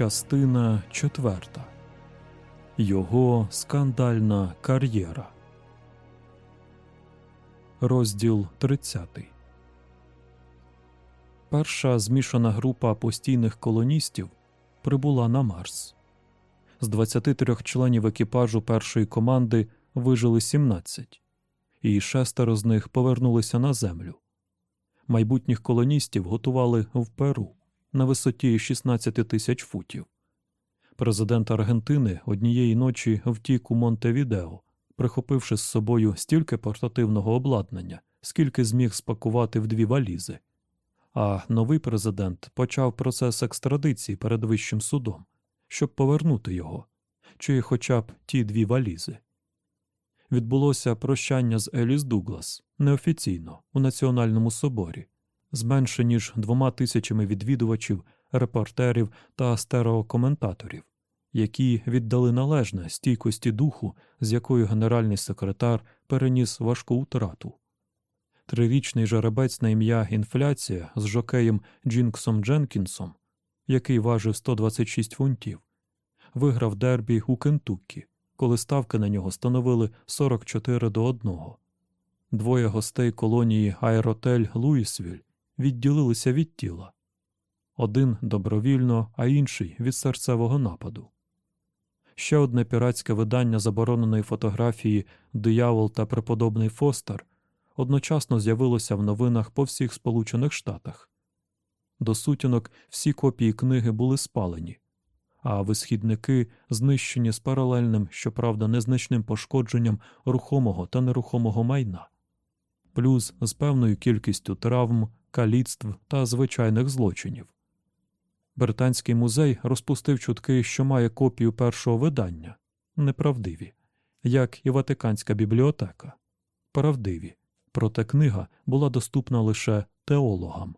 Частина четверта. Його скандальна кар'єра. Розділ 30. Перша змішана група постійних колоністів прибула на Марс. З 23 членів екіпажу першої команди вижили 17, і шестеро з них повернулися на землю. Майбутніх колоністів готували в Перу на висоті 16 тисяч футів. Президент Аргентини однієї ночі втік у Монтевідео, прихопивши з собою стільки портативного обладнання, скільки зміг спакувати в дві валізи. А новий президент почав процес екстрадиції перед вищим судом, щоб повернути його, чи хоча б ті дві валізи. Відбулося прощання з Еліс Дуглас неофіційно у Національному соборі з менше ніж двома тисячами відвідувачів, репортерів та стереокоментаторів, які віддали належне стійкості духу, з якою генеральний секретар переніс важку втрату. Трирічний жеребець на ім'я інфляція з жокеєм Джінксом Дженкінсом, який важив 126 фунтів, виграв дербі у Кентуккі, коли ставки на нього становили 44 до 1. Двоє гостей колонії Аеротель Луїсвіль відділилися від тіла один добровільно, а інший від серцевого нападу. Ще одне піратське видання забороненої фотографії Диявол та преподобний Фостер одночасно з'явилося в новинах по всіх Сполучених Штатах. До сутінок всі копії книги були спалені, а висхідники знищені з паралельним, щоправда, незначним пошкодженням рухомого та нерухомого майна, плюс з певною кількістю травм, каліцтв та звичайних злочинів. Британський музей розпустив чутки, що має копію першого видання неправдиві, як і Ватиканська бібліотека. Правдиві, проте книга була доступна лише теологам.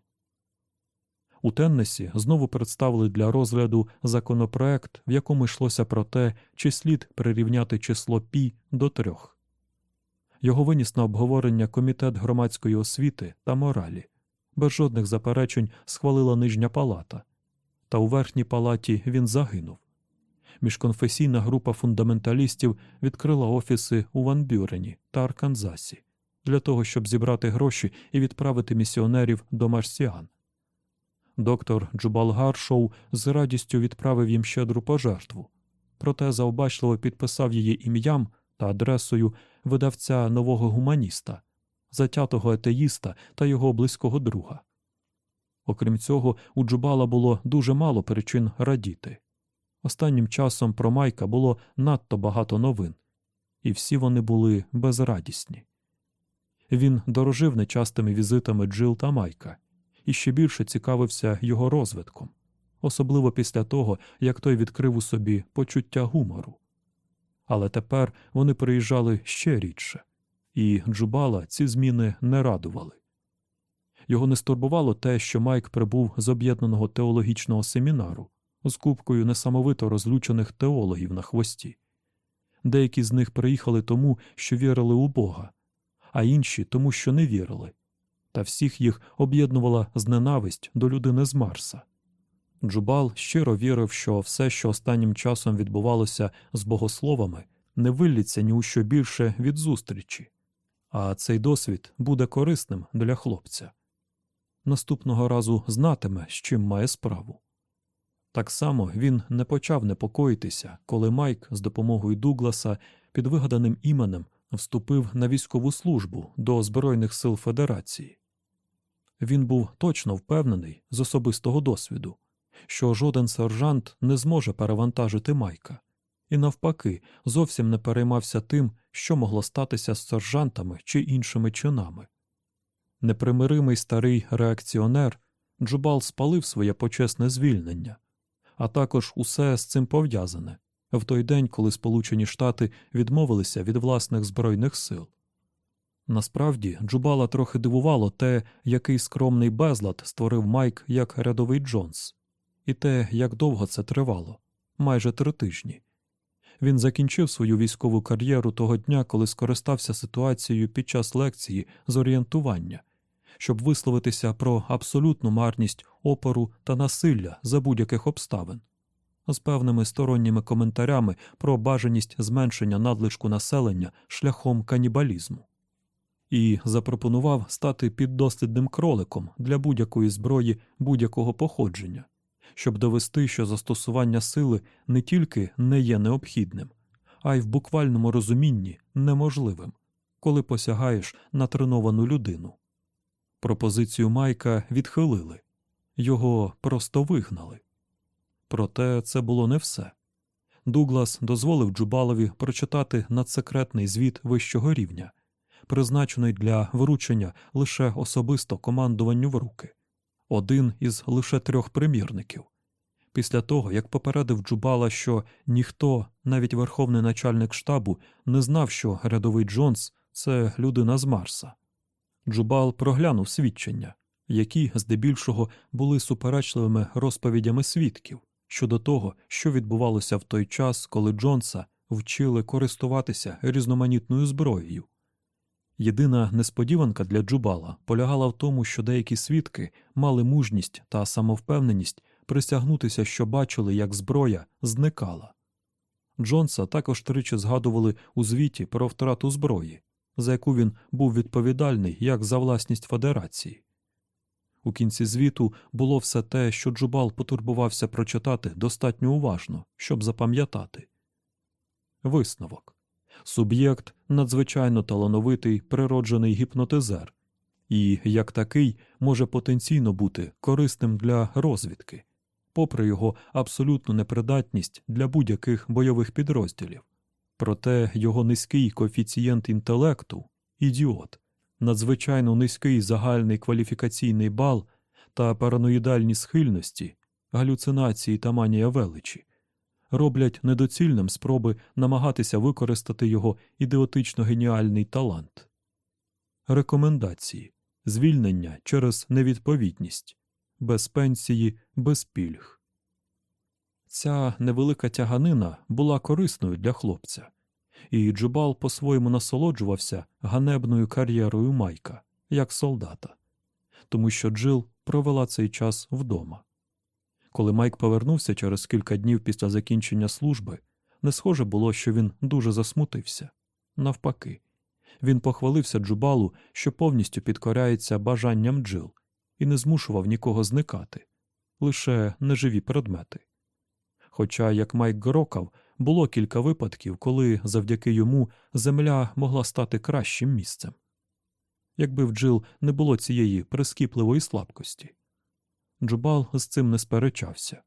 У Теннесі знову представили для розгляду законопроект, в якому йшлося про те, чи слід прирівняти число пі до трьох. Його виніс на обговорення Комітет громадської освіти та моралі. Без жодних заперечень схвалила нижня палата та у верхній палаті він загинув. Міжконфесійна група фундаменталістів відкрила офіси у Ванбюрені та Арканзасі для того, щоб зібрати гроші і відправити місіонерів до марсіан. Доктор Джубал Гаршоу з радістю відправив їм щедру пожертву, проте заобачливо підписав її ім'ям та адресою видавця нового гуманіста, затятого етеїста та його близького друга. Окрім цього, у Джубала було дуже мало причин радіти. Останнім часом про Майка було надто багато новин, і всі вони були безрадісні. Він дорожив нечастими візитами Джил та Майка і ще більше цікавився його розвитком, особливо після того, як той відкрив у собі почуття гумору. Але тепер вони приїжджали ще рідше, і Джубала ці зміни не радували. Його не стурбувало те, що Майк прибув з об'єднаного теологічного семінару з купкою несамовито розлючених теологів на хвості. Деякі з них приїхали тому, що вірили у Бога, а інші тому, що не вірили, та всіх їх об'єднувала зненависть до людини з Марса. Джубал щиро вірив, що все, що останнім часом відбувалося з богословами, не вилліться ні у що більше від зустрічі, а цей досвід буде корисним для хлопця наступного разу знатиме, з чим має справу. Так само він не почав непокоїтися, коли Майк з допомогою Дугласа під вигаданим іменем вступив на військову службу до Збройних сил Федерації. Він був точно впевнений з особистого досвіду, що жоден сержант не зможе перевантажити Майка, і, навпаки, зовсім не переймався тим, що могло статися з сержантами чи іншими чинами. Непримиримий старий реакціонер Джубал спалив своє почесне звільнення, а також усе з цим пов'язане в той день, коли Сполучені Штати відмовилися від власних збройних сил. Насправді, Джубала трохи дивувало те, який скромний безлад створив Майк як рядовий Джонс, і те, як довго це тривало майже три тижні. Він закінчив свою військову кар'єру того дня, коли скористався ситуацією під час лекції з орієнтування, щоб висловитися про абсолютну марність опору та насилля за будь-яких обставин, з певними сторонніми коментарями про бажаність зменшення надлишку населення шляхом канібалізму. І запропонував стати піддослідним кроликом для будь-якої зброї будь-якого походження, щоб довести, що застосування сили не тільки не є необхідним, а й в буквальному розумінні неможливим, коли посягаєш на треновану людину. Пропозицію Майка відхилили, його просто вигнали. Проте це було не все. Дуглас дозволив Джубалові прочитати надсекретний звіт вищого рівня, призначений для вручення лише особисто командуванню в руки один із лише трьох примірників. Після того, як попередив Джубала, що ніхто, навіть верховний начальник штабу, не знав, що рядовий Джонс це людина з Марса. Джубал проглянув свідчення, які здебільшого були суперечливими розповідями свідків щодо того, що відбувалося в той час, коли Джонса вчили користуватися різноманітною зброєю. Єдина несподіванка для Джубала полягала в тому, що деякі свідки мали мужність та самовпевненість присягнутися, що бачили, як зброя зникала. Джонса також тричі згадували у звіті про втрату зброї, за яку він був відповідальний як за власність Федерації. У кінці звіту було все те, що Джубал потурбувався прочитати достатньо уважно, щоб запам'ятати. Висновок суб'єкт надзвичайно талановитий природжений гіпнотизер, і, як такий, може потенційно бути корисним для розвідки, попри його абсолютну непридатність для будь-яких бойових підрозділів. Проте його низький коефіцієнт інтелекту ідіот, надзвичайно низький загальний кваліфікаційний бал та параноїдальні схильності, галюцинації та манія величі роблять недоцільним спроби намагатися використати його ідеотично геніальний талант. Рекомендації звільнення через невідповідність, без пенсії, без пільг. Ця невелика тяганина була корисною для хлопця, і Джубал по-своєму насолоджувався ганебною кар'єрою Майка як солдата, тому що Джил провела цей час вдома. Коли Майк повернувся через кілька днів після закінчення служби, не схоже було, що він дуже засмутився. Навпаки, він похвалився Джубалу, що повністю підкоряється бажанням Джил, і не змушував нікого зникати, лише неживі предмети. Хоча, як Майк грокав, було кілька випадків, коли завдяки йому земля могла стати кращим місцем. Якби в Джил не було цієї прискіпливої слабкості. Джубал з цим не сперечався.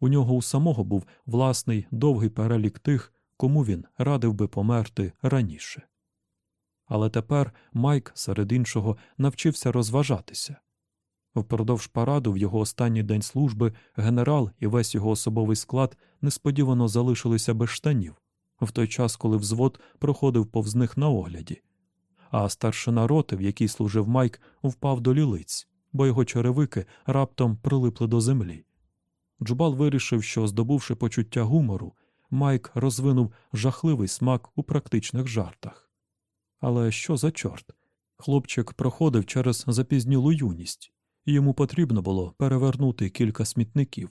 У нього у самого був власний довгий перелік тих, кому він радив би померти раніше. Але тепер Майк, серед іншого, навчився розважатися. Впродовж параду в його останній день служби генерал і весь його особовий склад несподівано залишилися без штанів, в той час, коли взвод проходив повз них на огляді, а старшина роти, в якій служив Майк, впав до лілиць, бо його черевики раптом прилипли до землі. Джубал вирішив, що, здобувши почуття гумору, Майк розвинув жахливий смак у практичних жартах. Але що за чорт? Хлопчик проходив через запізнілу юність, і йому потрібно було перевернути кілька смітників.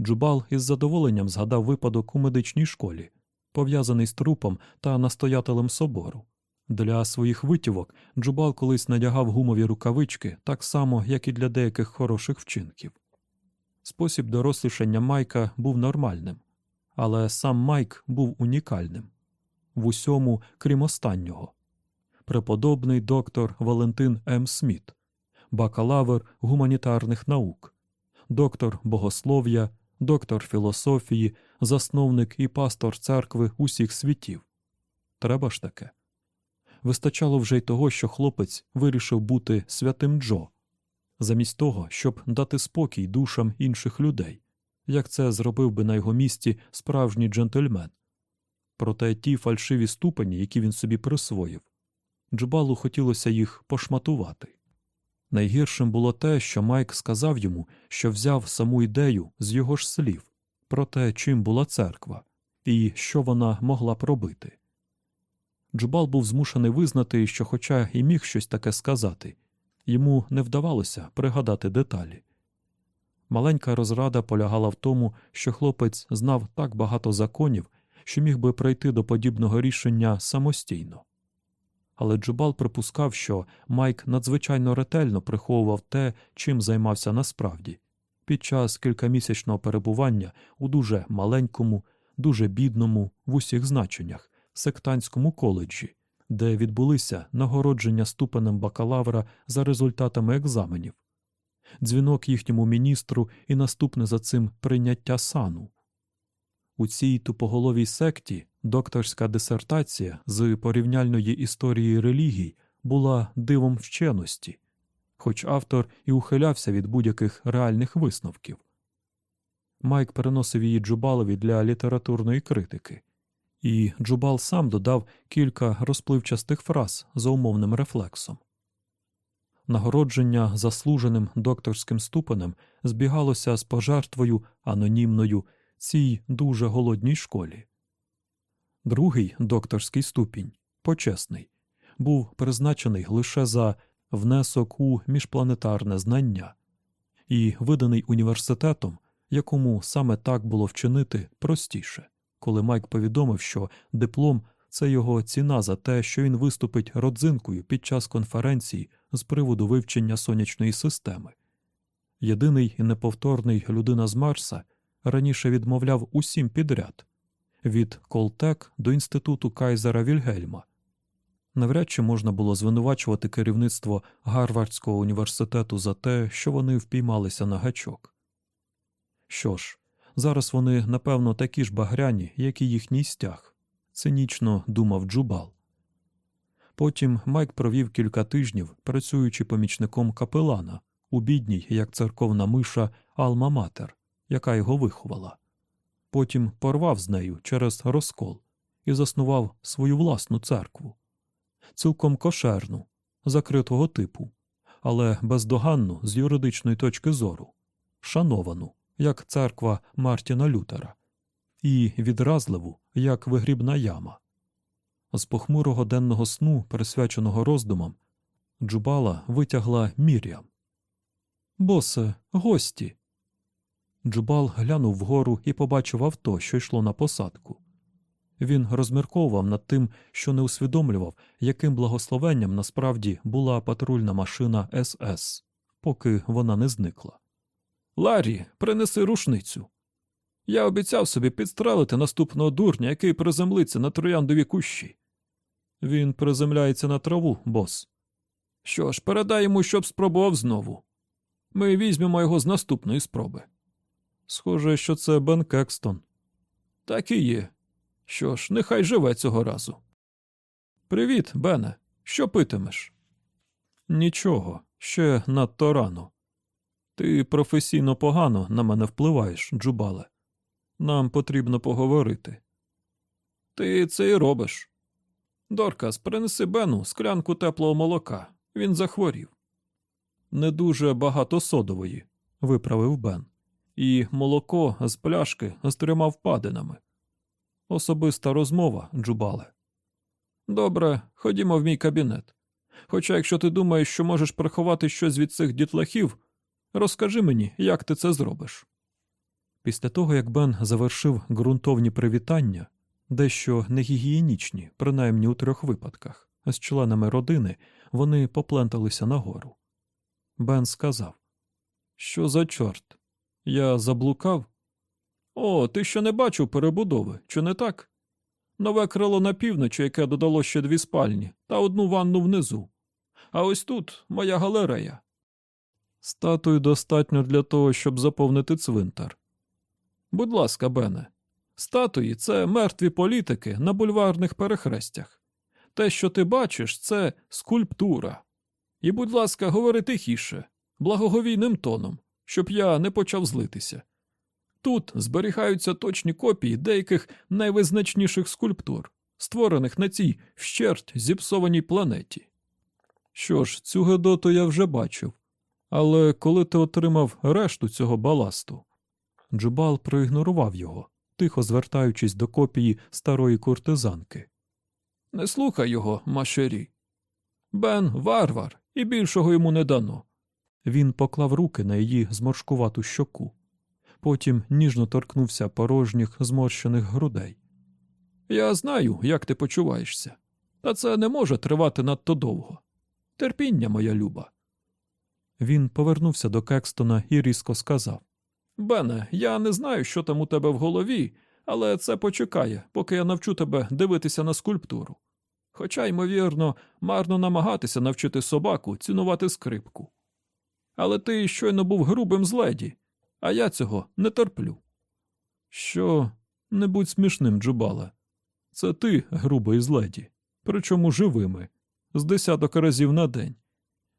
Джубал із задоволенням згадав випадок у медичній школі, пов'язаний з трупом та настоятелем собору. Для своїх витівок Джубал колись надягав гумові рукавички так само, як і для деяких хороших вчинків. Спосіб дорослішання Майка був нормальним, але сам Майк був унікальним в усьому, крім останнього. Преподобний доктор Валентин М. Сміт, бакалавр гуманітарних наук, доктор богослов'я, доктор філософії, засновник і пастор церкви усіх світів. Треба ж таке. Вистачало вже й того, що хлопець вирішив бути святим Джо, замість того, щоб дати спокій душам інших людей, як це зробив би на його місці справжній джентльмен. Проте ті фальшиві ступені, які він собі присвоїв, Джбалу хотілося їх пошматувати. Найгіршим було те, що Майк сказав йому, що взяв саму ідею з його ж слів про те, чим була церква, і що вона могла б робити. Джубал був змушений визнати, що, хоча і міг щось таке сказати, йому не вдавалося пригадати деталі. Маленька розрада полягала в тому, що хлопець знав так багато законів, що міг би прийти до подібного рішення самостійно. Але Джубал припускав, що Майк надзвичайно ретельно приховував те, чим займався насправді, під час кількамісячного перебування у дуже маленькому, дуже бідному в усіх значеннях сектантському коледжі, де відбулися нагородження ступенем бакалавра за результатами екзаменів, дзвінок їхньому міністру і наступне за цим прийняття сану. У цій тупоголовій секті докторська дисертація з порівняльної історії релігій була дивом вченості, хоч автор і ухилявся від будь-яких реальних висновків. Майк переносив її Джубалові для літературної критики, і Джубал сам додав кілька розпливчастих фраз за умовним рефлексом. Нагородження заслуженим докторським ступенем збігалося з пожертвою анонімною цій дуже голодній школі. Другий докторський ступінь, почесний, був призначений лише за внесок у міжпланетарне знання і виданий університетом, якому саме так було вчинити простіше, коли Майк повідомив, що диплом це його ціна за те, що він виступить родзинкою під час конференції з приводу вивчення сонячної системи. Єдиний і неповторний людина з Марса раніше відмовляв усім підряд від Колтек до інституту Кайзера Вільгельма. Навряд чи можна було звинувачувати керівництво Гарвардського університету за те, що вони впіймалися на гачок. Що ж, зараз вони, напевно, такі ж багряні, як і їхній стяг, цинічно думав Джубал. Потім Майк провів кілька тижнів, працюючи помічником капелана у бідній, як церковна миша, Алма Матер, яка його виховала. Потім порвав з нею через розкол і заснував свою власну церкву, цілком кошерну, закритого типу, але бездоганну з юридичної точки зору, шановану, як церква Мартіна Лютера, і відразливу, як вигрібна яма. З похмурого денного сну, присвяченого роздумам, Джубала витягла Мір'ям. Босе, гості. Джубал глянув вгору і побачив авто, що йшло на посадку. Він розмірковував над тим, що не усвідомлював, яким благословенням насправді була патрульна машина СС, поки вона не зникла. Ларі, принеси рушницю. Я обіцяв собі підстрелити наступного дурня, який приземлиться на трояндові кущі. Він приземляється на траву, бос. Що ж, передай йому, щоб спробував знову. Ми візьмемо його з наступної спроби. Схоже, що це Бен Кекстон. Так і є. Що ж, нехай живе цього разу. Привіт, Бене. Що питимеш? Нічого, ще надто рано. Ти професійно погано на мене впливаєш, Джубале. Нам потрібно поговорити. Ти це і робиш. Доркас, принеси Бену склянку теплого молока. Він захворів. Не дуже багато содової, виправив Бен і молоко з пляшки з трьома впадинами. Особиста розмова, Джубале. Добре, ходімо в мій кабінет. Хоча, якщо ти думаєш, що можеш приховати щось від цих дітлахів, розкажи мені, як ти це зробиш. Після того, як Бен завершив ґрунтовні привітання, дещо негігієнічні, принаймні у трьох випадках, з членами родини вони попленталися нагору. Бен сказав: Що за чорт? Я заблукав? О, ти ще не бачив перебудови, чи не так? Нове крило на півночі, яке додало ще дві спальні, та одну ванну внизу. А ось тут моя галерея. Статуї достатньо для того, щоб заповнити цвинтар. Будь ласка, Бене, статуї це мертві політики на бульварних перехрестях. Те, що ти бачиш, це скульптура. І, будь ласка, говори тихіше, благоговійним тоном, щоб я не почав злитися. Тут зберігаються точні копії деяких найвизначніших скульптур, створених на цій вщерть зіпсованій планеті. Що ж, цю Гедоту я вже бачив, але коли ти отримав решту цього баласту, Джубал проігнорував його, тихо звертаючись до копії старої куртизанки. Не слухай його, машері. Бен варвар, і більшого йому не дано. Він поклав руки на її зморшкувату щоку, потім ніжно торкнувся порожніх зморщених грудей. Я знаю, як ти почуваєшся, та це не може тривати надто довго. Терпіння, моя люба. Він повернувся до Кекстона і різко сказав Бене, я не знаю, що там у тебе в голові, але це почекає, поки я навчу тебе дивитися на скульптуру. Хоча, ймовірно, марно намагатися навчити собаку цінувати скрипку. Але ти щойно був грубим з леді, а я цього не терплю. Що не будь смішним, Джубале. Це ти грубий з леді, причому живими, з десяток разів на день.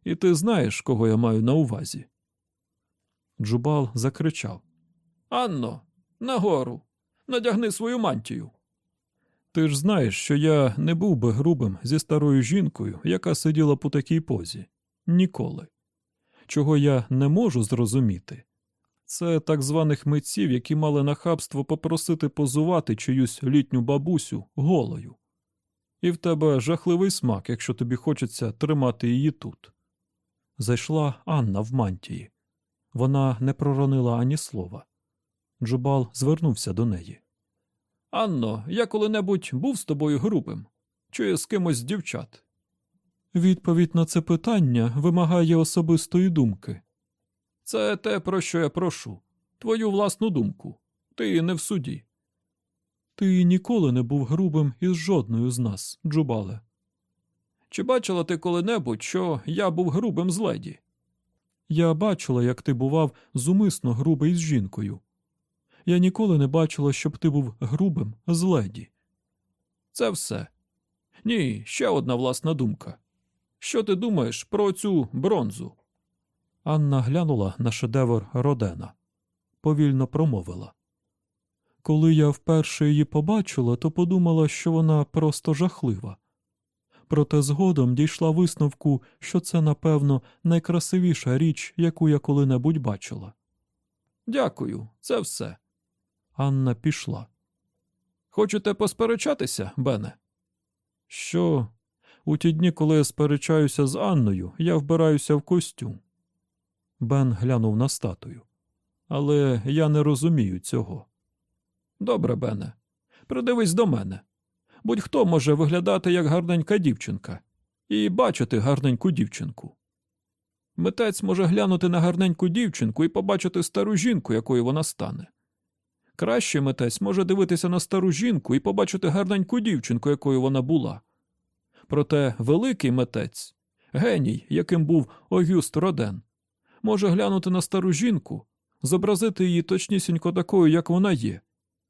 І ти знаєш, кого я маю на увазі. Джубал закричав Анно, нагору, надягни свою мантію. Ти ж знаєш, що я не був би грубим зі старою жінкою, яка сиділа по такій позі. Ніколи. Чого я не можу зрозуміти, це так званих митців, які мали нахабство попросити позувати чиюсь літню бабусю голою. І в тебе жахливий смак, якщо тобі хочеться тримати її тут. Зайшла Анна в мантії. Вона не проронила ані слова. Джубал звернувся до неї. Анно, я коли-небудь був з тобою грубим, чи з кимось з дівчат? Відповідь на це питання вимагає особистої думки. Це те, про що я прошу, твою власну думку. Ти не в суді. Ти ніколи не був грубим із жодною з нас, Джубале. Чи бачила ти коли-небудь, що я був грубим з леді? Я бачила, як ти бував зумисно грубий з жінкою. Я ніколи не бачила, щоб ти був грубим з леді. Це все. Ні, ще одна власна думка. Що ти думаєш про цю бронзу? Анна глянула на шедевр Родена, повільно промовила. Коли я вперше її побачила, то подумала, що вона просто жахлива. Проте згодом дійшла висновку, що це, напевно, найкрасивіша річ, яку я коли-небудь бачила. Дякую, це все. Анна пішла. Хочете посперечатися, Бене? Що? У ті дні, коли я сперечаюся з Анною, я вбираюся в костюм. Бен глянув на статую. Але я не розумію цього. Добре, Бене, придивись до мене. Будь-хто може виглядати як гарненька дівчинка і бачити гарненьку дівчинку. Митець може глянути на гарненьку дівчинку і побачити стару жінку, якою вона стане. Кращий митець може дивитися на стару жінку і побачити гарненьку дівчинку, якою вона була. Проте великий митець, геній, яким був Огюст Роден, може глянути на стару жінку, зобразити її точнісінько такою, як вона є,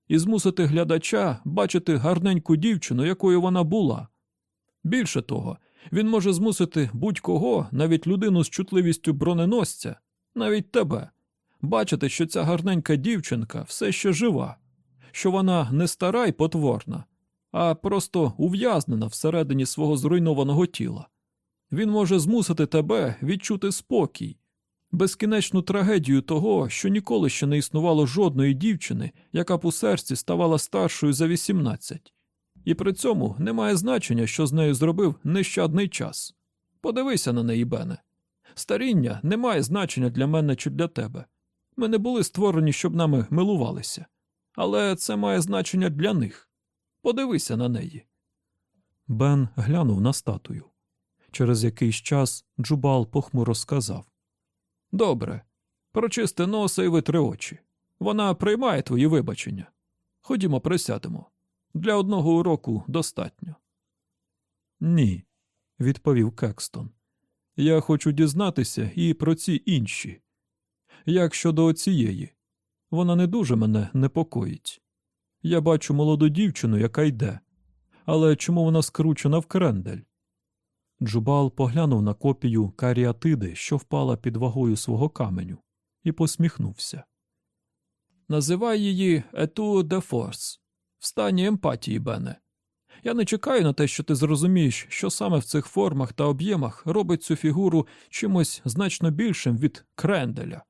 і змусити глядача бачити гарненьку дівчину, якою вона була. Більше того, він може змусити будь-кого, навіть людину з чутливістю броненосця, навіть тебе, бачити, що ця гарненька дівчинка все ще жива, що вона не стара й потворна, а просто ув'язнена всередині свого зруйнованого тіла. Він може змусити тебе відчути спокій, безкінечну трагедію того, що ніколи ще не існувало жодної дівчини, яка у серці ставала старшою за 18. І при цьому немає значення, що з нею зробив нещадний час. Подивися на неї, Бене. Старіння не має значення для мене чи для тебе. Ми не були створені, щоб нами милувалися, але це має значення для них. Подивися на неї. Бен глянув на статую. Через якийсь час Джубал похмуро сказав Добре, прочисти носа і витри очі. Вона приймає твої вибачення. Ходімо, присядемо. Для одного уроку достатньо. Ні, відповів Кекстон. Я хочу дізнатися і про ці інші. Як щодо цієї, вона не дуже мене непокоїть. Я бачу молоду дівчину, яка йде. Але чому вона скручена в крендель? Джубал поглянув на копію каріатиди, що впала під вагою свого каменю, і посміхнувся. Називай її tour de force в стані емпатії, Бене. Я не чекаю на те, що ти зрозумієш, що саме в цих формах та об'ємах робить цю фігуру чимось значно більшим від кренделя.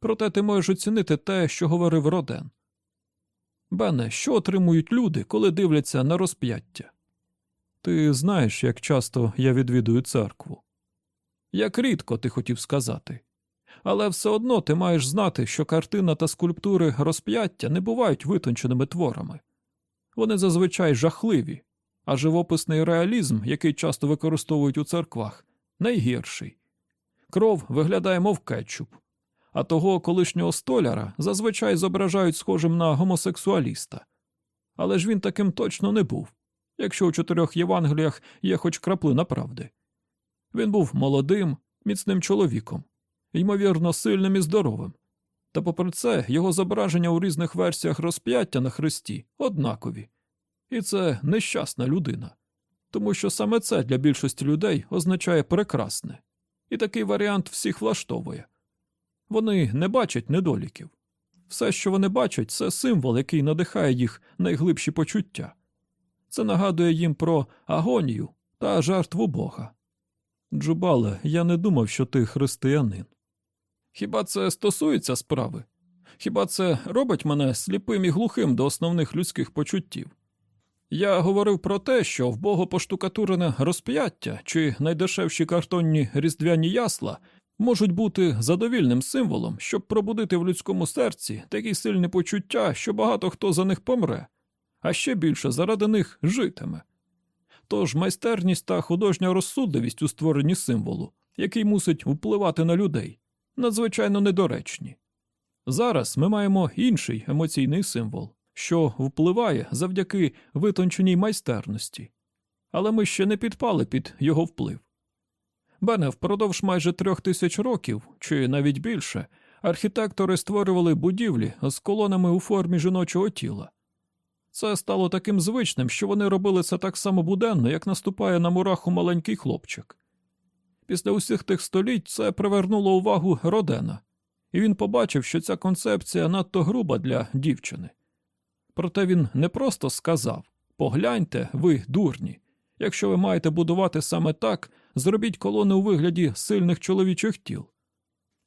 Проте ти можеш оцінити те, що говорив Роден. Бене, що отримують люди, коли дивляться на розп'яття? Ти знаєш, як часто я відвідую церкву. Як рідко ти хотів сказати. Але все одно ти маєш знати, що картина та скульптури розп'яття не бувають витонченими творами. Вони зазвичай жахливі, а живописний реалізм, який часто використовують у церквах, найгірший. Кров виглядає, мов кетчуп, а того колишнього столяра зазвичай зображають схожим на гомосексуаліста. Але ж він таким точно не був, якщо у чотирьох Євангеліях є хоч краплина правди. Він був молодим, міцним чоловіком, ймовірно, сильним і здоровим. Та попри це, його зображення у різних версіях розп'яття на хресті однакові. І це нещасна людина, тому що саме це для більшості людей означає прекрасне, і такий варіант всіх влаштовує. Вони не бачать недоліків. Все, що вони бачать, це символ, який надихає їх найглибші почуття. Це нагадує їм про агонію та жертву Бога. Джубале, я не думав, що ти християнин. Хіба це стосується справи? Хіба це робить мене сліпим і глухим до основних людських почуттів? Я говорив про те, що в богопоштукатурене розп'яття чи найдешевші картонні різдвяні ясла можуть бути задовільним символом, щоб пробудити в людському серці такі сильні почуття, що багато хто за них помре, а ще більше заради них житиме. Тож майстерність та художня розсудливість у створенні символу, який мусить впливати на людей, надзвичайно недоречні. Зараз ми маємо інший емоційний символ, що впливає завдяки витонченій майстерності, але ми ще не підпали під його вплив. Бене, впродовж майже трьох тисяч років, чи навіть більше, архітектори створювали будівлі з колонами у формі жіночого тіла. Це стало таким звичним, що вони робили це так само буденно, як наступає на мураху маленький хлопчик. Після усіх тих століть це привернуло увагу Родена, і він побачив, що ця концепція надто груба для дівчини. Проте він не просто сказав погляньте, ви дурні. Якщо ви маєте будувати саме так, зробіть колони у вигляді сильних чоловічих тіл.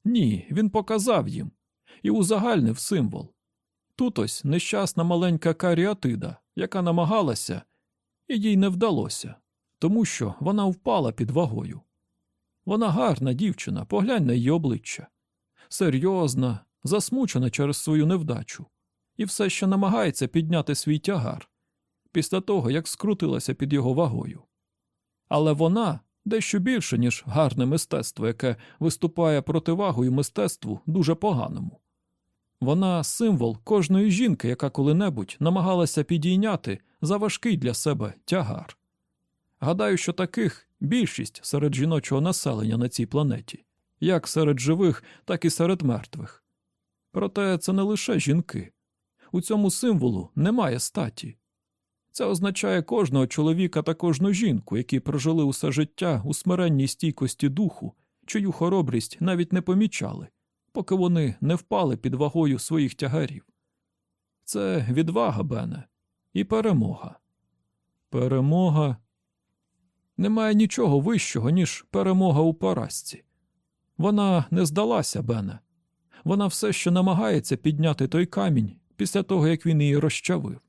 Ні, він показав їм і узагальнив символ. Тут ось нещасна маленька каріатида, яка намагалася, і їй не вдалося, тому що вона впала під вагою. Вона гарна дівчина, поглянь на її обличчя, серйозна, засмучена через свою невдачу, і все ще намагається підняти свій тягар після того, як скрутилася під його вагою. Але вона дещо більше, ніж гарне мистецтво, яке виступає противагою мистецтву дуже поганому. Вона символ кожної жінки, яка коли-небудь намагалася підійняти за важкий для себе тягар. Гадаю, що таких більшість серед жіночого населення на цій планеті, як серед живих, так і серед мертвих. Проте це не лише жінки. У цьому символу немає статі. Це означає кожного чоловіка та кожну жінку, які прожили усе життя у смиренній стійкості духу, чию хоробрість навіть не помічали, поки вони не впали під вагою своїх тягарів. Це відвага, Бене, і перемога. Перемога. Немає нічого вищого, ніж перемога у поразці. Вона не здалася, Бене. Вона все ще намагається підняти той камінь після того, як він її розчавив.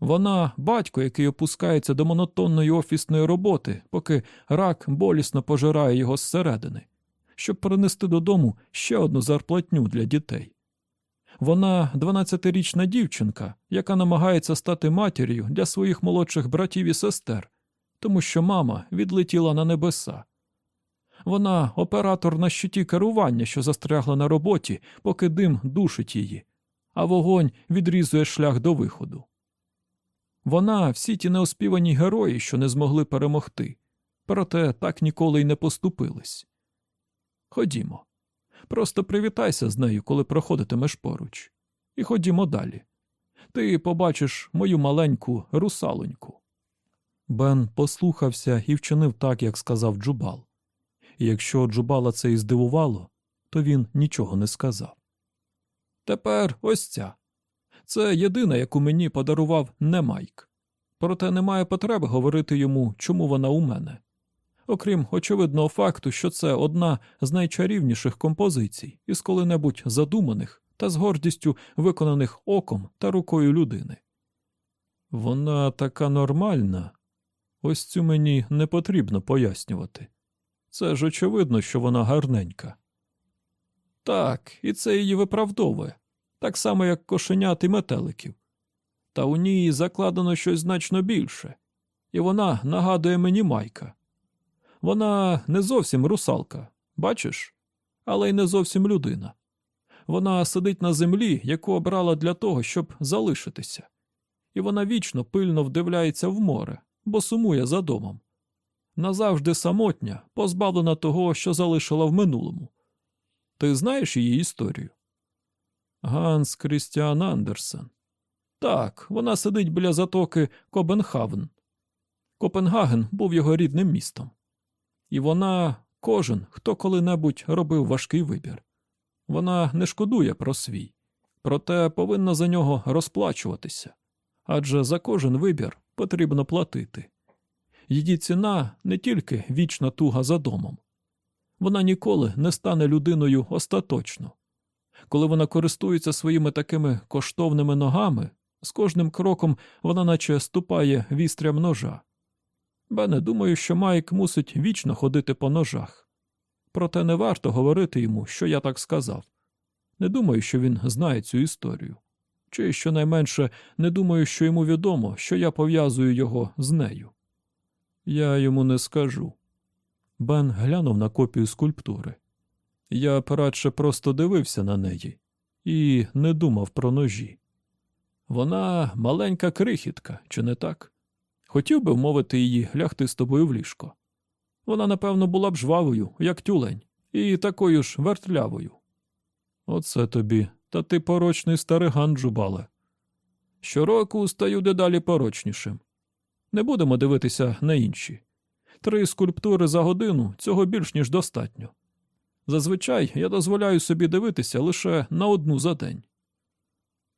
Вона батько, який опускається до монотонної офісної роботи, поки рак болісно пожирає його зсередини, щоб принести додому ще одну зарплатню для дітей. Вона 12-річна дівчинка, яка намагається стати матір'ю для своїх молодших братів і сестер, тому що мама відлетіла на небеса. Вона оператор на щиті керування, що застрягла на роботі, поки дим душить її, а вогонь відрізує шлях до виходу. Вона всі ті неоспівані герої, що не змогли перемогти, проте так ніколи й не поступились. Ходімо, Просто привітайся з нею, коли проходитимеш поруч. І ходімо далі. Ти побачиш мою маленьку русалоньку. Бен послухався і вчинив так, як сказав Джубал. І якщо Джубала це і здивувало, то він нічого не сказав. Тепер ось ця. Це єдина, яку мені подарував не Майк. Проте немає потреби говорити йому, чому вона у мене. Окрім очевидного факту, що це одна з найчарівніших композицій із коли-небудь задуманих та з гордістю виконаних оком та рукою людини. Вона така нормальна. Ось цю мені не потрібно пояснювати. Це ж очевидно, що вона гарненька. Так, і це її виправдовує, так само, як кошенят і метеликів. Та у ній закладено щось значно більше, і вона нагадує мені майка. Вона не зовсім русалка, бачиш, але й не зовсім людина. Вона сидить на землі, яку обрала для того, щоб залишитися, і вона вічно пильно вдивляється в море, бо сумує за домом. Назавжди самотня, позбавлена того, що залишила в минулому. Ти знаєш її історію? Ганс Крістіан Андерсен. Так, вона сидить біля затоки Копенхавен. Копенгаген був його рідним містом. І вона, кожен, хто коли-небудь робив важкий вибір. Вона не шкодує про свій, проте повинна за нього розплачуватися. Адже за кожен вибір потрібно платити. Її ціна не тільки вічна туга за домом. Вона ніколи не стане людиною остаточно. Коли вона користується своїми такими коштовними ногами, з кожним кроком вона наче ступає вістрям ножа. Ба не думаю, що Майк мусить вічно ходити по ножах. Проте не варто говорити йому, що я так сказав. Не думаю, що він знає цю історію. Чи щонайменше не думаю, що йому відомо, що я пов'язую його з нею. Я йому не скажу. Бен глянув на копію скульптури. Я радше просто дивився на неї і не думав про ножі. Вона маленька крихітка, чи не так? Хотів би вмовити її лягти з тобою в ліжко. Вона, напевно, була б жвавою, як тюлень, і такою ж вертлявою. Оце тобі, та ти порочний стариган, Джубале. Щороку стаю дедалі порочнішим. Не будемо дивитися на інші. Три скульптури за годину цього більш ніж достатньо. Зазвичай я дозволяю собі дивитися лише на одну за день.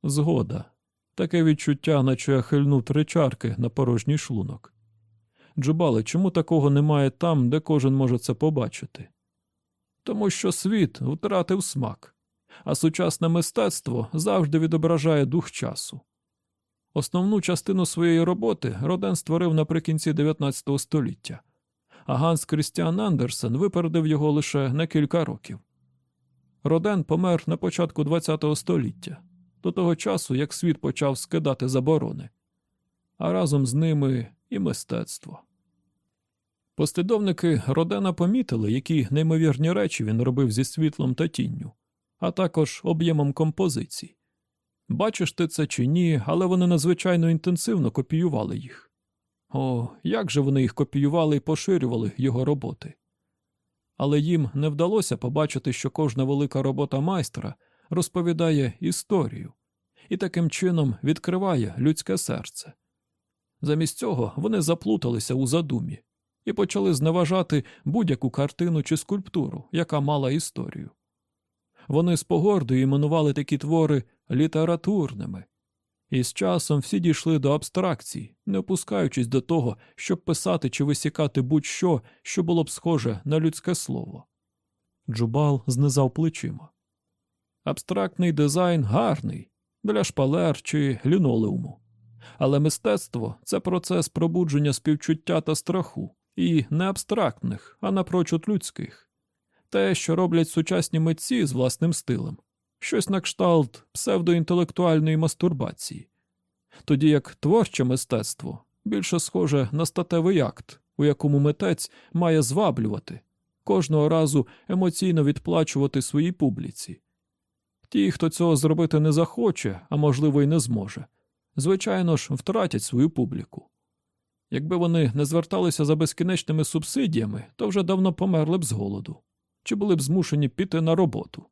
Згода. Таке відчуття, наче я хильнув три чарки на порожній шлунок. Джубале, чому такого немає там, де кожен може це побачити? Тому що світ втратив смак, а сучасне мистецтво завжди відображає дух часу. Основну частину своєї роботи Роден створив наприкінці 19 століття, а Ганс Крістіан Андерсен випередив його лише на кілька років. Роден помер на початку ХХ століття, до того часу, як світ почав скидати заборони, а разом з ними і мистецтво. Послідовники Родена помітили, які неймовірні речі він робив зі світлом та тінню, а також об'ємом композицій. Бачиш ти це чи ні, але вони надзвичайно інтенсивно копіювали їх. О, як же вони їх копіювали і поширювали його роботи. Але їм не вдалося побачити, що кожна велика робота майстра розповідає історію і таким чином відкриває людське серце. Замість цього вони заплуталися у задумі і почали зневажати будь-яку картину чи скульптуру, яка мала історію. Вони з погордою іменували такі твори літературними, і з часом всі дійшли до абстракцій, не опускаючись до того, щоб писати чи висікати будь-що, що було б схоже на людське слово. Джубал знизав плечима. Абстрактний дизайн гарний для шпалер чи лінолеуму. Але мистецтво це процес пробудження співчуття та страху, і не абстрактних, а напрочуд людських. Те, що роблять сучасні митці з власним стилем, щось на кшталт псевдоінтелектуальної мастурбації, тоді як творче мистецтво більше схоже на статевий акт, у якому митець має зваблювати, кожного разу емоційно відплачувати своїй публіці. Ті, хто цього зробити не захоче, а можливо й не зможе, звичайно ж, втратять свою публіку. Якби вони не зверталися за безкінечними субсидіями, то вже давно померли б з голоду. чи були б змушені піти на роботу.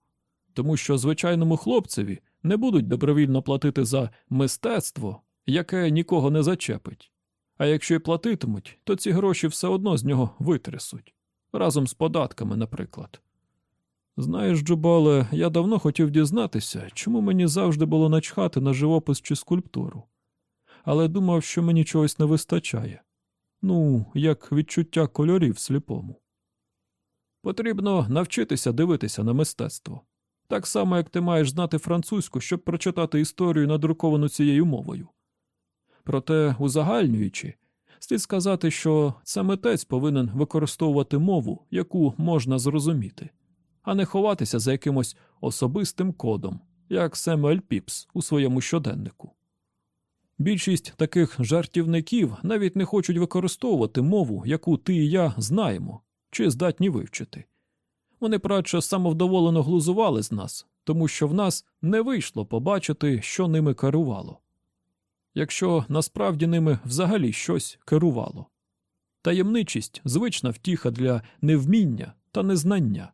Тому що звичайному хлопцеві не будуть добровільно платити за мистецтво, яке нікого не зачепить. А якщо й платитимуть, то ці гроші все одно з нього витрясуть разом з податками, наприклад. Знаєш, Джубале, я давно хотів дізнатися, чому мені завжди було начхати на живопис чи скульптуру, але думав, що мені чогось не вистачає ну, як відчуття кольорів сліпому. Потрібно навчитися дивитися на мистецтво, так само, як ти маєш знати французьку, щоб прочитати історію, надруковану цією мовою. Проте, узагальнюючи, слід сказати, що це митець повинен використовувати мову, яку можна зрозуміти, а не ховатися за якимось особистим кодом, як Семуель Піпс у своєму щоденнику. Більшість таких жартівників навіть не хочуть використовувати мову, яку ти і я знаємо, чи здатні вивчити. Вони прадше самовдоволено глузували з нас, тому що в нас не вийшло побачити, що ними керувало. Якщо насправді ними взагалі щось керувало. Таємничість звична втіха для невміння та незнання.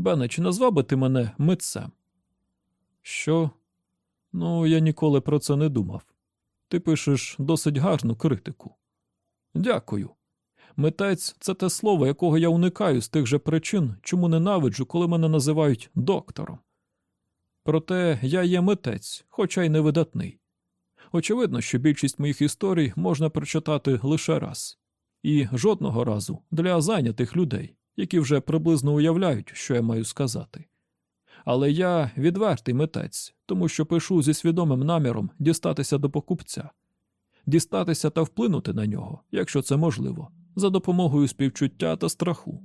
Бене, чи назвав би ти мене митцем? Що? Ну, я ніколи про це не думав. Ти пишеш досить гарну критику. Дякую. Митець це те слово, якого я уникаю з тих же причин, чому ненавиджу, коли мене називають доктором. Проте я є митець, хоча й невидатний. Очевидно, що більшість моїх історій можна прочитати лише раз, і жодного разу для зайнятих людей, які вже приблизно уявляють, що я маю сказати. Але я відвертий митець, тому що пишу зі свідомим наміром дістатися до покупця, дістатися та вплинути на нього, якщо це можливо, за допомогою співчуття та страху.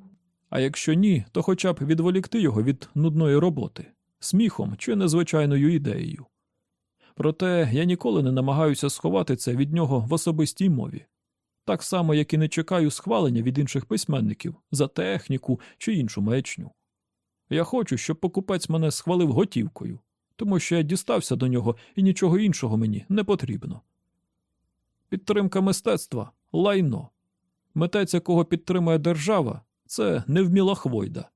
А якщо ні, то хоча б відволікти його від нудної роботи, сміхом чи незвичайною ідеєю. Проте я ніколи не намагаюся сховати це від нього в особистій мові, так само, як і не чекаю схвалення від інших письменників за техніку чи іншу маячню. Я хочу, щоб покупець мене схвалив готівкою, тому що я дістався до нього і нічого іншого мені не потрібно. Підтримка мистецтва лайно. Митець, якого підтримує держава, це невміла хвойда.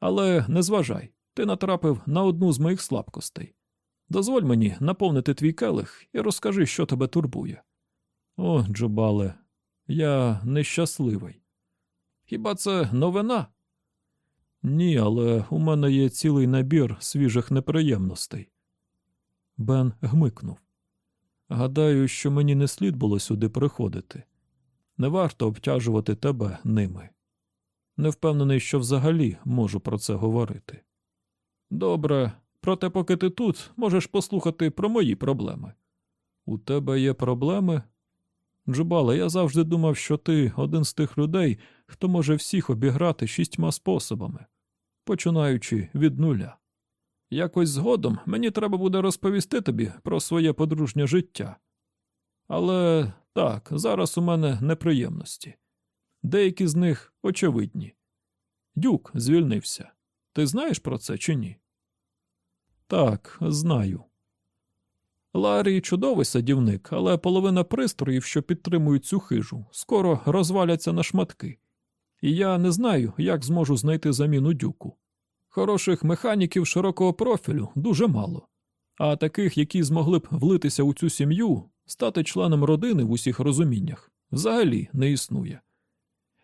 Але не зважай, ти натрапив на одну з моїх слабкостей. Дозволь мені наповнити твій келих і розкажи, що тебе турбує. О, Джубале, я нещасливий. Хіба це новина? Ні, але у мене є цілий набір свіжих неприємностей. Бен гмикнув. Гадаю, що мені не слід було сюди приходити. Не варто обтяжувати тебе ними. Не впевнений, що взагалі можу про це говорити. Добре, проте, поки ти тут, можеш послухати про мої проблеми. У тебе є проблеми? Джубале, я завжди думав, що ти один з тих людей, хто може всіх обіграти шістьма способами, починаючи від нуля. Якось згодом мені треба буде розповісти тобі про своє подружнє життя. Але так, зараз у мене неприємності. Деякі з них очевидні. Дюк звільнився. Ти знаєш про це чи ні? Так, знаю. Ларі чудовий садівник, але половина пристроїв, що підтримують цю хижу, скоро розваляться на шматки, і я не знаю, як зможу знайти заміну дюку. Хороших механіків широкого профілю дуже мало, а таких, які змогли б влитися у цю сім'ю, стати членом родини в усіх розуміннях, взагалі не існує.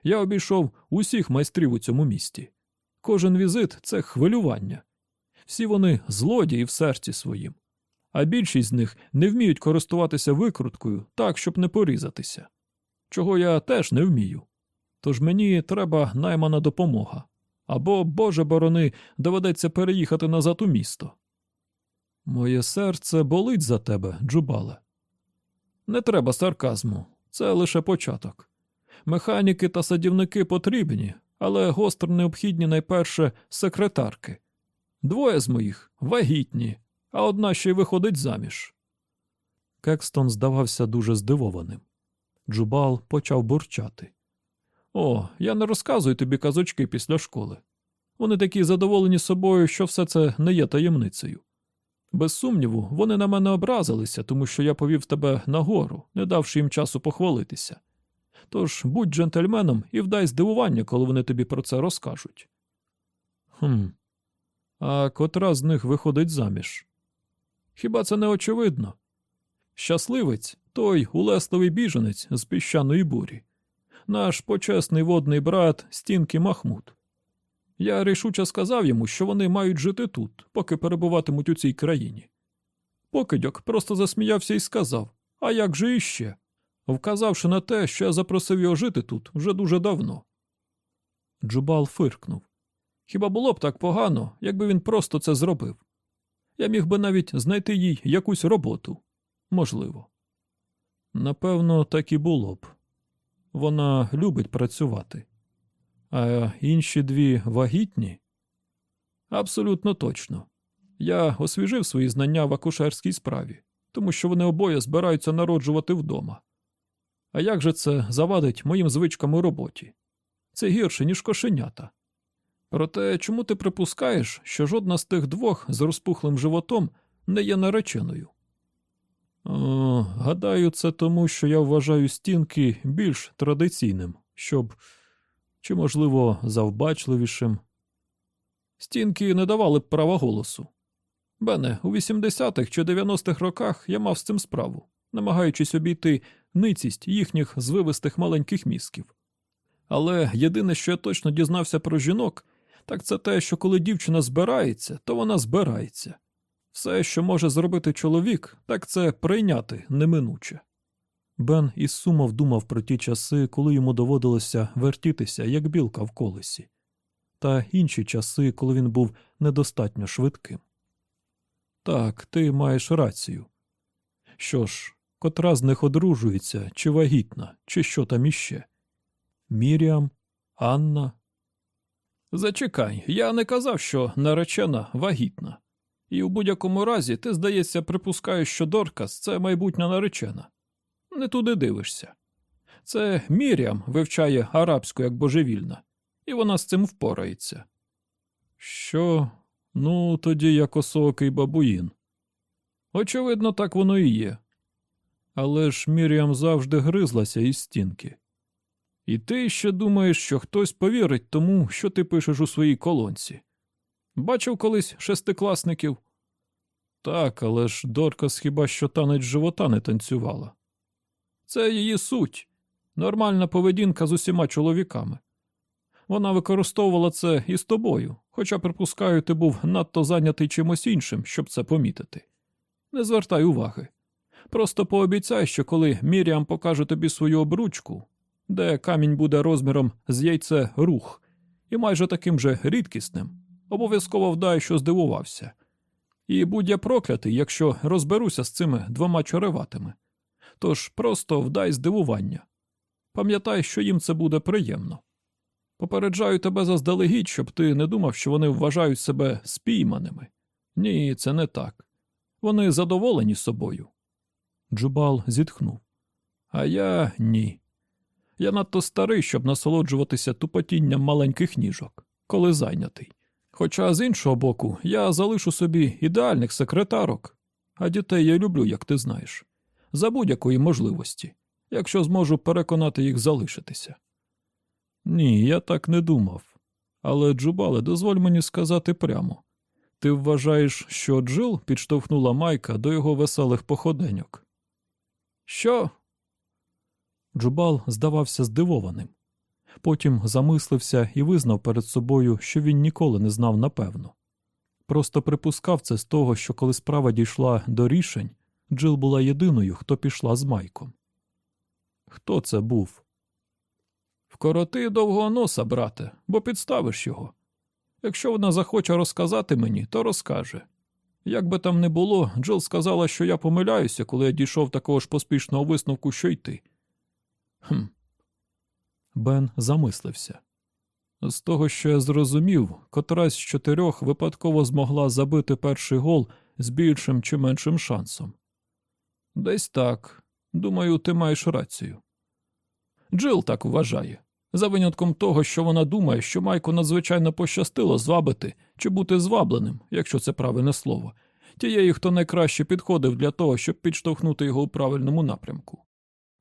Я обійшов усіх майстрів у цьому місті. Кожен візит це хвилювання. Всі вони злодії в серці своїм а більшість з них не вміють користуватися викруткою так, щоб не порізатися, чого я теж не вмію. Тож мені треба наймана допомога або, Боже борони, доведеться переїхати назад у місто. Моє серце болить за тебе, Джубале. Не треба сарказму, це лише початок. Механіки та садівники потрібні, але гостро необхідні найперше секретарки. Двоє з моїх вагітні, а одна ще й виходить заміж. Кекстон здавався дуже здивованим. Джубал почав бурчати. О, я не розказую тобі казочки після школи. Вони такі задоволені собою, що все це не є таємницею. Без сумніву, вони на мене образилися, тому що я повів тебе нагору, не давши їм часу похвалитися. Тож будь джентльменом і вдай здивування, коли вони тобі про це розкажуть. Хм. А котра з них виходить заміж? Хіба це не очевидно? Щасливець той улесливий біженець з піщаної бурі, наш почесний водний брат Стінки Махмуд. Я рішуче сказав йому, що вони мають жити тут, поки перебуватимуть у цій країні. Покидьок просто засміявся і сказав: А як же іще? вказавши на те, що я запросив його жити тут вже дуже давно. Джубал фиркнув. Хіба було б так погано, якби він просто це зробив? Я міг би навіть знайти їй якусь роботу. Можливо. Напевно, так і було б. Вона любить працювати. А інші дві вагітні? Абсолютно точно. Я освіжив свої знання в акушерській справі, тому що вони обоє збираються народжувати вдома. А як же це завадить моїм звичкам у роботі? Це гірше, ніж кошенята. Проте чому ти припускаєш, що жодна з тих двох з розпухлим животом не є нареченою? О, гадаю, це тому, що я вважаю стінки більш традиційним, щоб, чи, можливо, завбачливішим. Стінки не давали б права голосу. Бене, у 80-х чи 90-х роках я мав з цим справу, намагаючись обійти ницість їхніх звивистих маленьких мізків. Але єдине, що я точно дізнався про жінок, так це те, що коли дівчина збирається, то вона збирається. Все, що може зробити чоловік, так це прийняти неминуче. Бен із сумов думав про ті часи, коли йому доводилося вертітися, як білка в колесі, та інші часи, коли він був недостатньо швидким. Так, ти маєш рацію. Що ж, котра з них одружується, чи вагітна, чи що там іще? Міріам, Анна. Зачекай, я не казав, що наречена вагітна. І у будь-якому разі ти, здається, припускаєш, що Доркас це майбутня наречена. Не туди дивишся. Це Міріам вивчає арабську як божевільна, і вона з цим впорається. Що? Ну, тоді як осокий бабуїн. Очевидно, так воно і є. Але ж Міріам завжди гризлася із стінки. І ти ще думаєш, що хтось повірить тому, що ти пишеш у своїй колонці. Бачив колись шестикласників? Так, але ж Доркас хіба що танець живота не танцювала. Це її суть, нормальна поведінка з усіма чоловіками. Вона використовувала це і з тобою, хоча, припускаю, ти був надто зайнятий чимось іншим, щоб це помітити. Не звертай уваги. Просто пообіцяй, що коли Міріам покаже тобі свою обручку, де камінь буде розміром з яйце рух, і майже таким же рідкісним, обов'язково вдай, що здивувався. І будь я проклятий, якщо розберуся з цими двома чореватими. Тож просто вдай здивування. Пам'ятай, що їм це буде приємно. Попереджаю тебе заздалегідь, щоб ти не думав, що вони вважають себе спійманими. Ні, це не так. Вони задоволені собою. Джубал зітхнув. А я ні. Я надто старий, щоб насолоджуватися тупотінням маленьких ніжок, коли зайнятий. Хоча, з іншого боку, я залишу собі ідеальних секретарок, а дітей я люблю, як ти знаєш, за будь-якої можливості, якщо зможу переконати їх залишитися. Ні, я так не думав. Але, Джубале, дозволь мені сказати прямо ти вважаєш, що Джил підштовхнула Майка до його веселих походеньок? Що? Джубал здавався здивованим. Потім замислився і визнав перед собою, що він ніколи не знав напевно. Просто припускав це з того, що коли справа дійшла до рішень, Джил була єдиною, хто пішла з Майком. Хто це був? Вкороти довгого носа, брате, бо підставиш його. Якщо вона захоче розказати мені, то розкаже. Як би там не було, Джил сказала, що я помиляюся, коли я дійшов такого ж поспішного висновку, що й ти. Хм. Бен замислився. З того, що я зрозумів, котрась з чотирьох випадково змогла забити перший гол з більшим чи меншим шансом. Десь так. Думаю, ти маєш рацію. Джил так вважає. За винятком того, що вона думає, що Майку надзвичайно пощастило звабити чи бути звабленим, якщо це правильне слово, тієї, хто найкраще підходив для того, щоб підштовхнути його у правильному напрямку.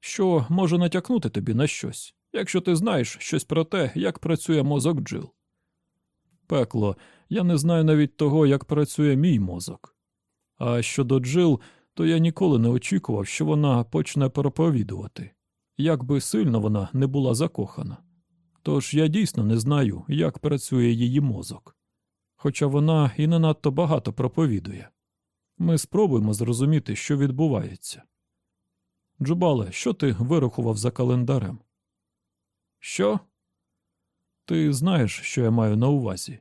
Що може натякнути тобі на щось, якщо ти знаєш щось про те, як працює мозок Джил. Пекло, я не знаю навіть того, як працює мій мозок. А щодо Джил, то я ніколи не очікував, що вона почне проповідувати, як би сильно вона не була закохана. Тож я дійсно не знаю, як працює її мозок. Хоча вона і не надто багато проповідує. Ми спробуємо зрозуміти, що відбувається. Джубале, що ти вирахував за календарем? Що? Ти знаєш, що я маю на увазі?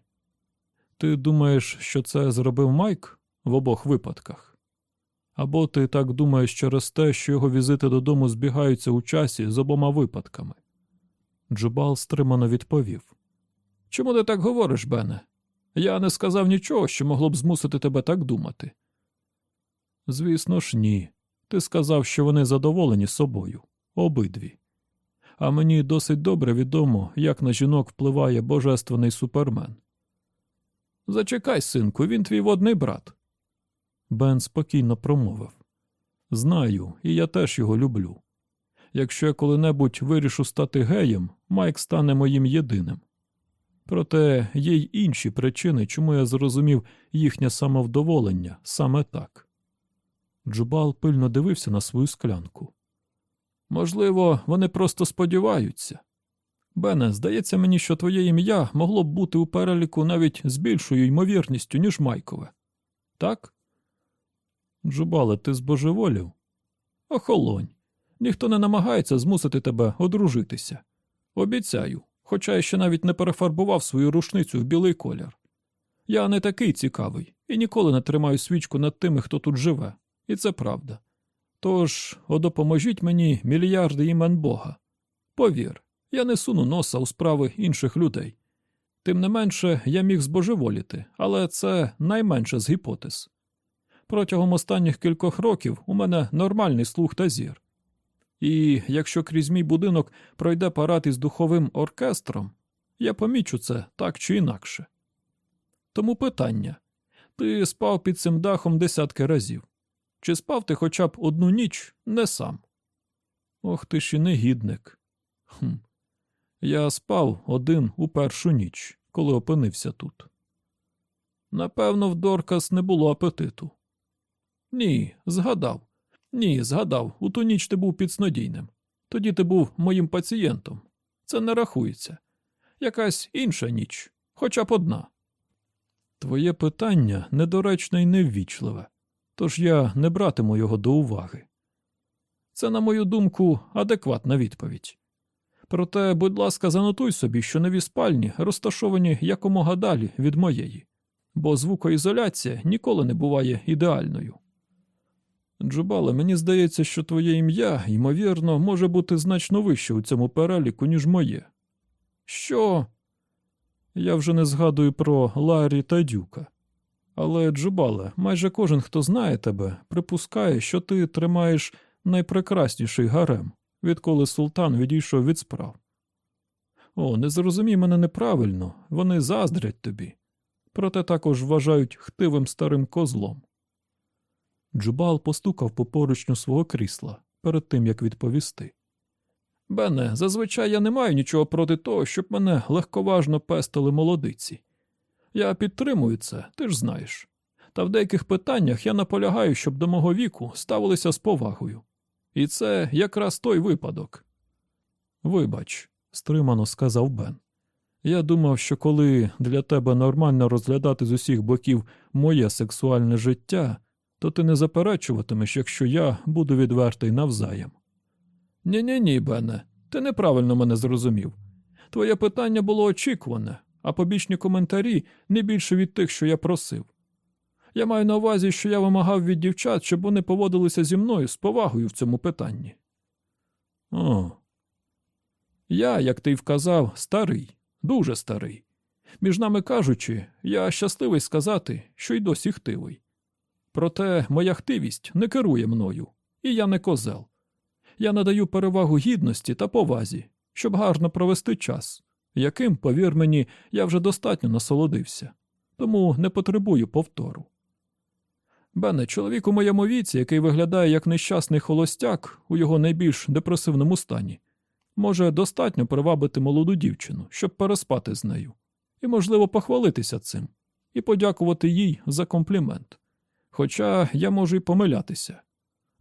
Ти думаєш, що це зробив Майк в обох випадках? Або ти так думаєш через те, що його візити додому збігаються у часі з обома випадками? Джубал стримано відповів. Чому ти так говориш, Бене? Я не сказав нічого, що могло б змусити тебе так думати. Звісно ж, ні. Ти сказав, що вони задоволені собою, обидві. А мені досить добре відомо, як на жінок впливає божественний супермен. Зачекай, синку, він твій водний брат. Бен спокійно промовив Знаю, і я теж його люблю. Якщо я коли-небудь вирішу стати геєм, Майк стане моїм єдиним. Проте є й інші причини, чому я зрозумів їхнє самовдоволення саме так. Джубал пильно дивився на свою склянку. Можливо, вони просто сподіваються. Бене, здається мені, що твоє ім'я могло б бути у переліку навіть з більшою ймовірністю, ніж Майкове. Так? Джубале, ти збожеволів? Охолонь. Ніхто не намагається змусити тебе одружитися. Обіцяю, хоча я ще навіть не перефарбував свою рушницю в білий колір. Я не такий цікавий і ніколи не тримаю свічку над тими, хто тут живе, і це правда. Тож, одопоможіть мені мільярди імен Бога. Повір, я не суну носа у справи інших людей. Тим не менше, я міг збожеволіти, але це найменше з гіпотез. Протягом останніх кількох років у мене нормальний слух та зір. І якщо крізь мій будинок пройде парад із духовим оркестром, я помічу це так чи інакше. Тому питання ти спав під цим дахом десятки разів. Чи спав ти хоча б одну ніч не сам? Ох ти і негідник. Хм. Я спав один у першу ніч, коли опинився тут. Напевно, в Доркас не було апетиту. Ні, згадав. Ні, згадав, у ту ніч ти був підснодійним. Тоді ти був моїм пацієнтом. Це не рахується. Якась інша ніч, хоча б одна. Твоє питання недоречне і неввічливе, тож я не братиму його до уваги. Це, на мою думку, адекватна відповідь. Проте, будь ласка, занотуй собі, що нові спальні розташовані якомога далі від моєї, бо звукоізоляція ніколи не буває ідеальною. Джубале, мені здається, що твоє ім'я, ймовірно, може бути значно вище у цьому переліку, ніж моє. Що? Я вже не згадую про Ларі та Дюка. Але, Джубале, майже кожен, хто знає тебе, припускає, що ти тримаєш найпрекрасніший гарем, відколи султан відійшов від справ. О, не зрозумій мене неправильно, вони заздрять тобі, проте також вважають хтивим старим козлом. Джубал постукав по поручню свого крісла перед тим, як відповісти. Бене, зазвичай я не маю нічого проти того, щоб мене легковажно пестили молодиці. Я підтримую це, ти ж знаєш. Та в деяких питаннях я наполягаю, щоб до мого віку ставилися з повагою. І це якраз той випадок. Вибач, стримано сказав Бен. Я думав, що коли для тебе нормально розглядати з усіх боків моє сексуальне життя, то ти не заперечуватимеш, якщо я буду відвертий навзаєм. Ні, ні, ні, Бене, ти неправильно мене зрозумів. Твоє питання було очікуване, а побічні коментарі не більше від тих, що я просив. Я маю на увазі, що я вимагав від дівчат, щоб вони поводилися зі мною з повагою в цьому питанні. О. Я, як ти й вказав, старий, дуже старий. Між нами кажучи, я щасливий сказати, що й досі хтивий. Проте моя хтивість не керує мною, і я не козел. Я надаю перевагу гідності та повазі, щоб гарно провести час, яким, повір мені, я вже достатньо насолодився, тому не потребую повтору. Бене, чоловік у моєму віці, який виглядає як нещасний холостяк у його найбільш депресивному стані, може достатньо привабити молоду дівчину, щоб переспати з нею. і, можливо, похвалитися цим і подякувати їй за комплімент. Хоча я можу й помилятися.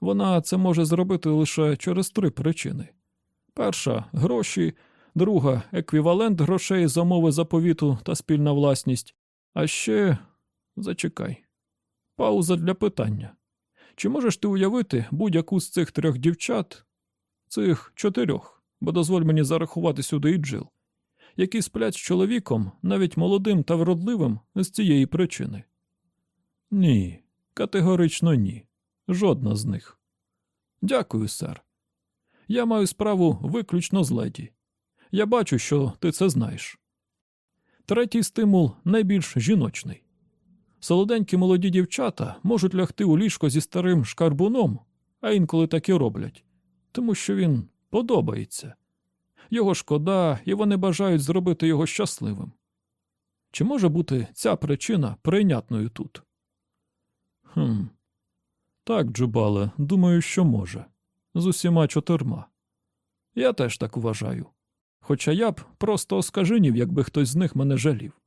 Вона це може зробити лише через три причини: перша гроші, друга еквівалент грошей за мови заповіту та спільна власність, а ще зачекай. Пауза для питання. Чи можеш ти уявити будь-яку з цих трьох дівчат, цих чотирьох, бо дозволь мені зарахувати сюди і Джил, які сплять з чоловіком, навіть молодим та вродливим, з цієї причини? Ні, категорично ні. Жодна з них. Дякую, сер. Я маю справу виключно з леді. Я бачу, що ти це знаєш. Третій стимул найбільш жіночний. Солоденькі молоді дівчата можуть лягти у ліжко зі старим шкарбуном, а інколи так і роблять, тому що він подобається. Його шкода, і вони бажають зробити його щасливим. Чи може бути ця причина прийнятною тут? Хм. Так, Джубале, думаю, що може. З усіма чотирма. Я теж так вважаю. Хоча я б просто оскаженів, якби хтось з них мене жалів.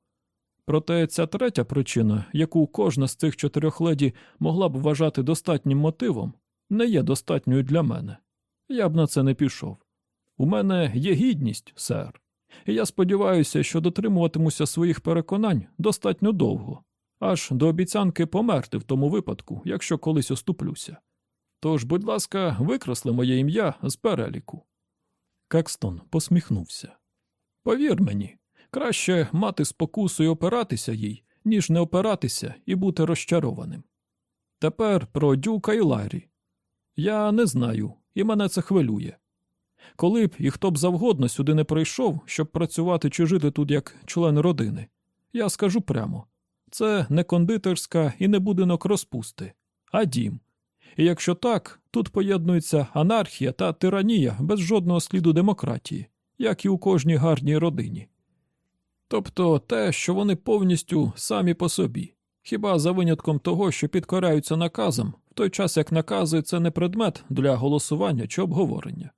Проте ця третя причина, яку кожна з цих чотирьох леді могла б вважати достатнім мотивом, не є достатньою для мене. Я б на це не пішов. У мене є гідність, сер, і я сподіваюся, що дотримуватимуся своїх переконань достатньо довго, аж до обіцянки померти в тому випадку, якщо колись оступлюся. Тож, будь ласка, викресли моє ім'я з переліку. Кекстон посміхнувся. Повір мені, краще мати спокусу і опиратися їй, ніж не опиратися і бути розчарованим. Тепер про Дюка і Ларі. Я не знаю, і мене це хвилює. Коли б і хто б завгодно сюди не прийшов, щоб працювати чи жити тут як член родини, я скажу прямо це не кондитерська і не будинок розпусти, а дім. І якщо так, тут поєднується анархія та тиранія без жодного сліду демократії, як і у кожній гарній родині. Тобто те, що вони повністю самі по собі, хіба за винятком того, що підкоряються наказам, в той час як накази це не предмет для голосування чи обговорення.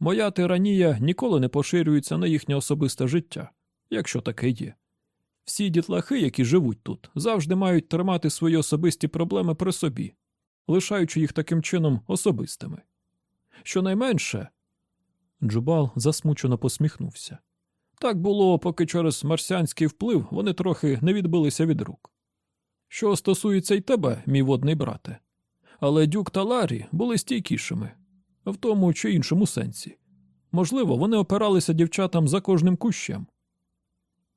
Моя тиранія ніколи не поширюється на їхнє особисте життя, якщо таке є. Всі дітлахи, які живуть тут, завжди мають тримати свої особисті проблеми при собі, лишаючи їх таким чином особистими. Щонайменше, Джубал засмучено посміхнувся. Так було, поки через марсіанський вплив вони трохи не відбилися від рук. Що стосується й тебе, мій водний брате, але Дюк та Ларі були стійкішими, в тому чи іншому сенсі. Можливо, вони опиралися дівчатам за кожним кущем.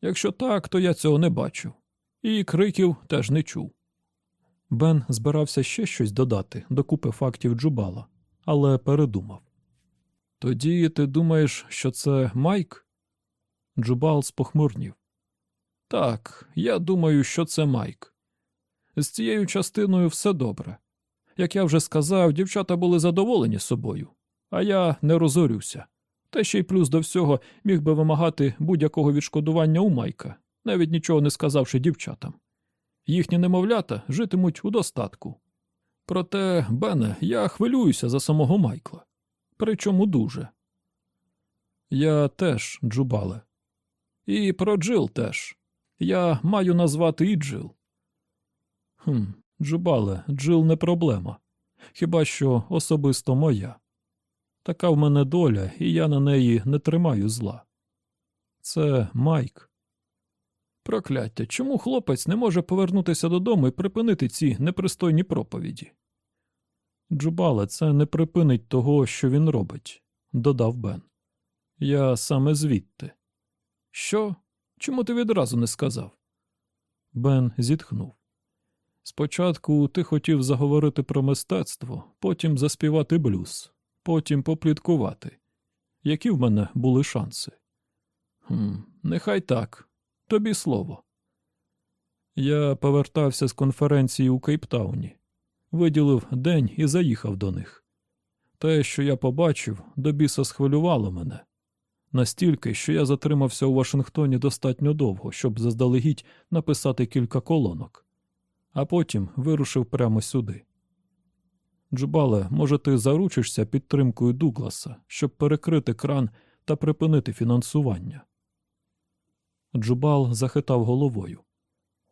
Якщо так, то я цього не бачу, і криків теж не чув. Бен збирався ще щось додати до купи фактів Джубала, але передумав. Тоді ти думаєш, що це Майк? Джубал спохмурнів. Так, я думаю, що це Майк. З цією частиною все добре. Як я вже сказав, дівчата були задоволені собою, а я не розорюся. Та ще й плюс до всього міг би вимагати будь-якого відшкодування у Майка, навіть нічого не сказавши дівчатам. Їхні немовлята житимуть у достатку. Проте, Бене, я хвилююся за самого Майкла. Причому дуже. Я теж, Джубале. І про Джил теж. Я маю назвати і Джил. Хм, Джубале, Джил не проблема. Хіба що особисто моя. Така в мене доля, і я на неї не тримаю зла. Це Майк. Прокляття, чому хлопець не може повернутися додому і припинити ці непристойні проповіді? Джубале, це не припинить того, що він робить, додав Бен. Я саме звідти. Що? Чому ти відразу не сказав? Бен зітхнув. Спочатку ти хотів заговорити про мистецтво, потім заспівати блюз, потім попліткувати. Які в мене були шанси? «Хм, Нехай так. Тобі слово. Я повертався з конференції у Кейптауні, виділив день і заїхав до них. Те, що я побачив, до біса схвилювало мене настільки, що я затримався у Вашингтоні достатньо довго, щоб заздалегідь написати кілька колонок, а потім вирушив прямо сюди. Джубале, може, ти заручишся підтримкою Дугласа, щоб перекрити кран та припинити фінансування. Джубал захитав головою.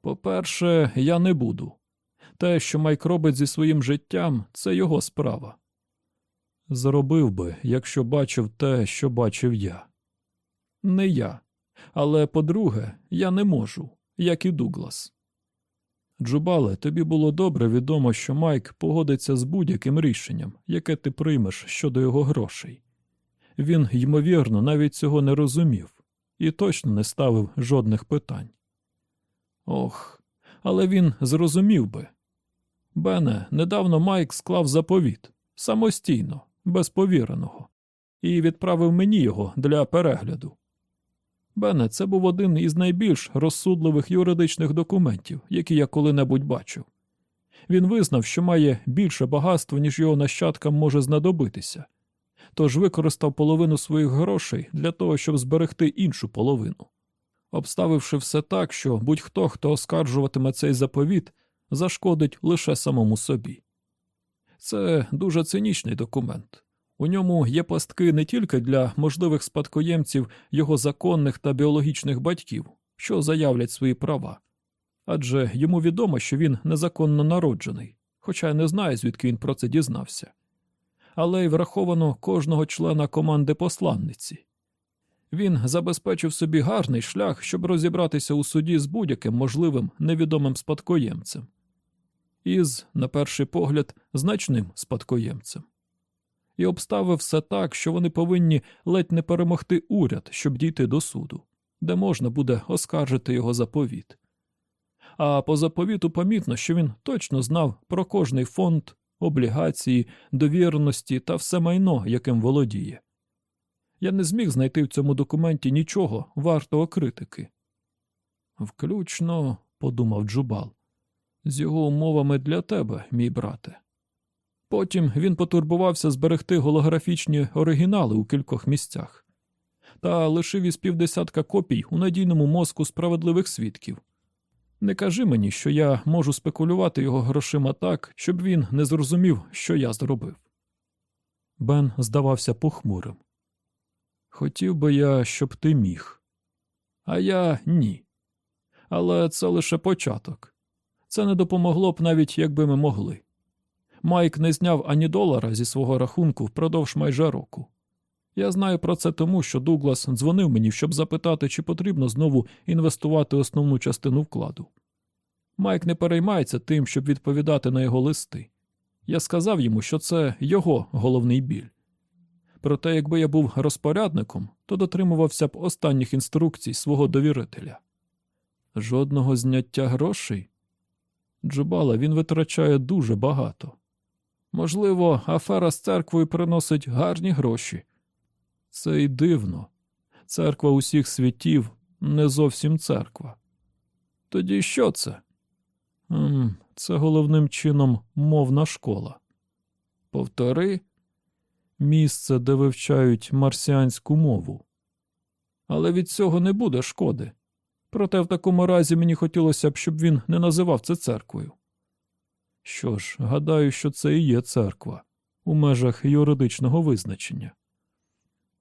По-перше, я не буду. Те, що Майк робить зі своїм життям, це його справа. Зробив би, якщо бачив те, що бачив я. Не я. Але, по-друге, я не можу, як і Дуглас. Джубале, тобі було добре відомо, що Майк погодиться з будь-яким рішенням, яке ти приймеш щодо його грошей. Він, ймовірно, навіть цього не розумів і точно не ставив жодних питань. Ох, але він зрозумів би. Бене, недавно Майк склав заповіт самостійно, без повіреного, і відправив мені його для перегляду. Бене, це був один із найбільш розсудливих юридичних документів, які я коли-небудь бачив. Він визнав, що має більше багатства, ніж його нащадкам може знадобитися, тож використав половину своїх грошей для того, щоб зберегти іншу половину, обставивши все так, що будь-хто, хто оскаржуватиме цей заповіт, зашкодить лише самому собі. Це дуже цинічний документ. У ньому є пастки не тільки для можливих спадкоємців його законних та біологічних батьків, що заявлять свої права, адже йому відомо, що він незаконно народжений, хоча й не знає, звідки він про це дізнався. Але й враховано кожного члена команди посланниці. Він забезпечив собі гарний шлях, щоб розібратися у суді з будь-яким можливим невідомим спадкоємцем, із, на перший погляд, значним спадкоємцем і обставив все так, що вони повинні ледь не перемогти уряд, щоб дійти до суду, де можна буде оскаржити його заповіт. А по заповіту помітно, що він точно знав про кожний фонд, облігації, довіреності та все майно, яким володіє. Я не зміг знайти в цьому документі нічого вартого критики. Включно, подумав Джубал, з його умовами для тебе, мій брате. Потім він потурбувався зберегти голографічні оригінали у кількох місцях та лишив із півдесятка копій у надійному мозку справедливих свідків. Не кажи мені, що я можу спекулювати його грошима так, щоб він не зрозумів, що я зробив. Бен здавався похмурим. Хотів би я, щоб ти міг. А я ні. Але це лише початок. Це не допомогло б навіть, якби ми могли. Майк не зняв ані долара зі свого рахунку впродовж майже року. Я знаю про це тому, що Дуглас дзвонив мені, щоб запитати, чи потрібно знову інвестувати основну частину вкладу. Майк не переймається тим, щоб відповідати на його листи. Я сказав йому, що це його головний біль. Проте, якби я був розпорядником, то дотримувався б останніх інструкцій свого довірителя. Жодного зняття грошей. Джубала він витрачає дуже багато. Можливо, афера з церквою приносить гарні гроші. Це й дивно. Церква усіх світів не зовсім церква. Тоді що це? М, Це головним чином мовна школа. Повтори місце, де вивчають марсіанську мову. Але від цього не буде шкоди. Проте в такому разі мені хотілося б, щоб він не називав це церквою. Що ж, гадаю, що це і є церква у межах юридичного визначення.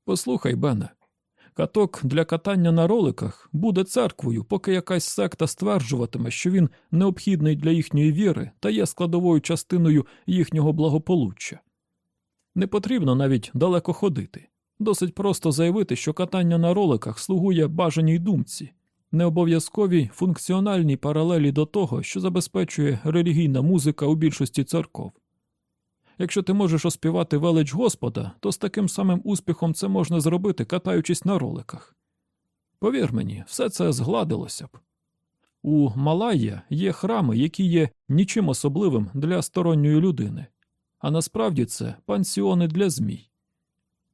Послухай, Бене, каток для катання на роликах буде церквою, поки якась секта стверджуватиме, що він необхідний для їхньої віри та є складовою частиною їхнього благополуччя. Не потрібно навіть далеко ходити. Досить просто заявити, що катання на роликах слугує бажаній думці необов'язковій функціональній паралелі до того, що забезпечує релігійна музика у більшості церков. Якщо ти можеш оспівати велич Господа, то з таким самим успіхом це можна зробити, катаючись на роликах. Повір мені, все це згладилося б. У Малайя є храми, які є нічим особливим для сторонньої людини, а насправді це пансіони для змій.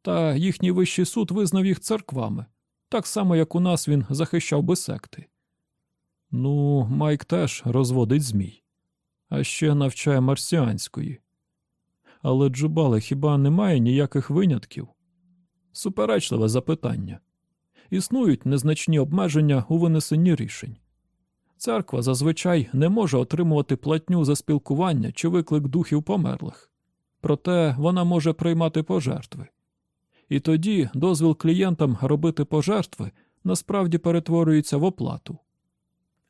Та їхній вищий суд визнав їх церквами, так само, як у нас він захищав би секти. Ну, Майк теж розводить змій, а ще навчає марсіанської. Але Джубале хіба немає ніяких винятків? Суперечливе запитання. Існують незначні обмеження у винесенні рішень. Церква зазвичай не може отримувати платню за спілкування чи виклик духів померлих, проте вона може приймати пожертви. І тоді дозвіл клієнтам робити пожертви насправді перетворюється в оплату.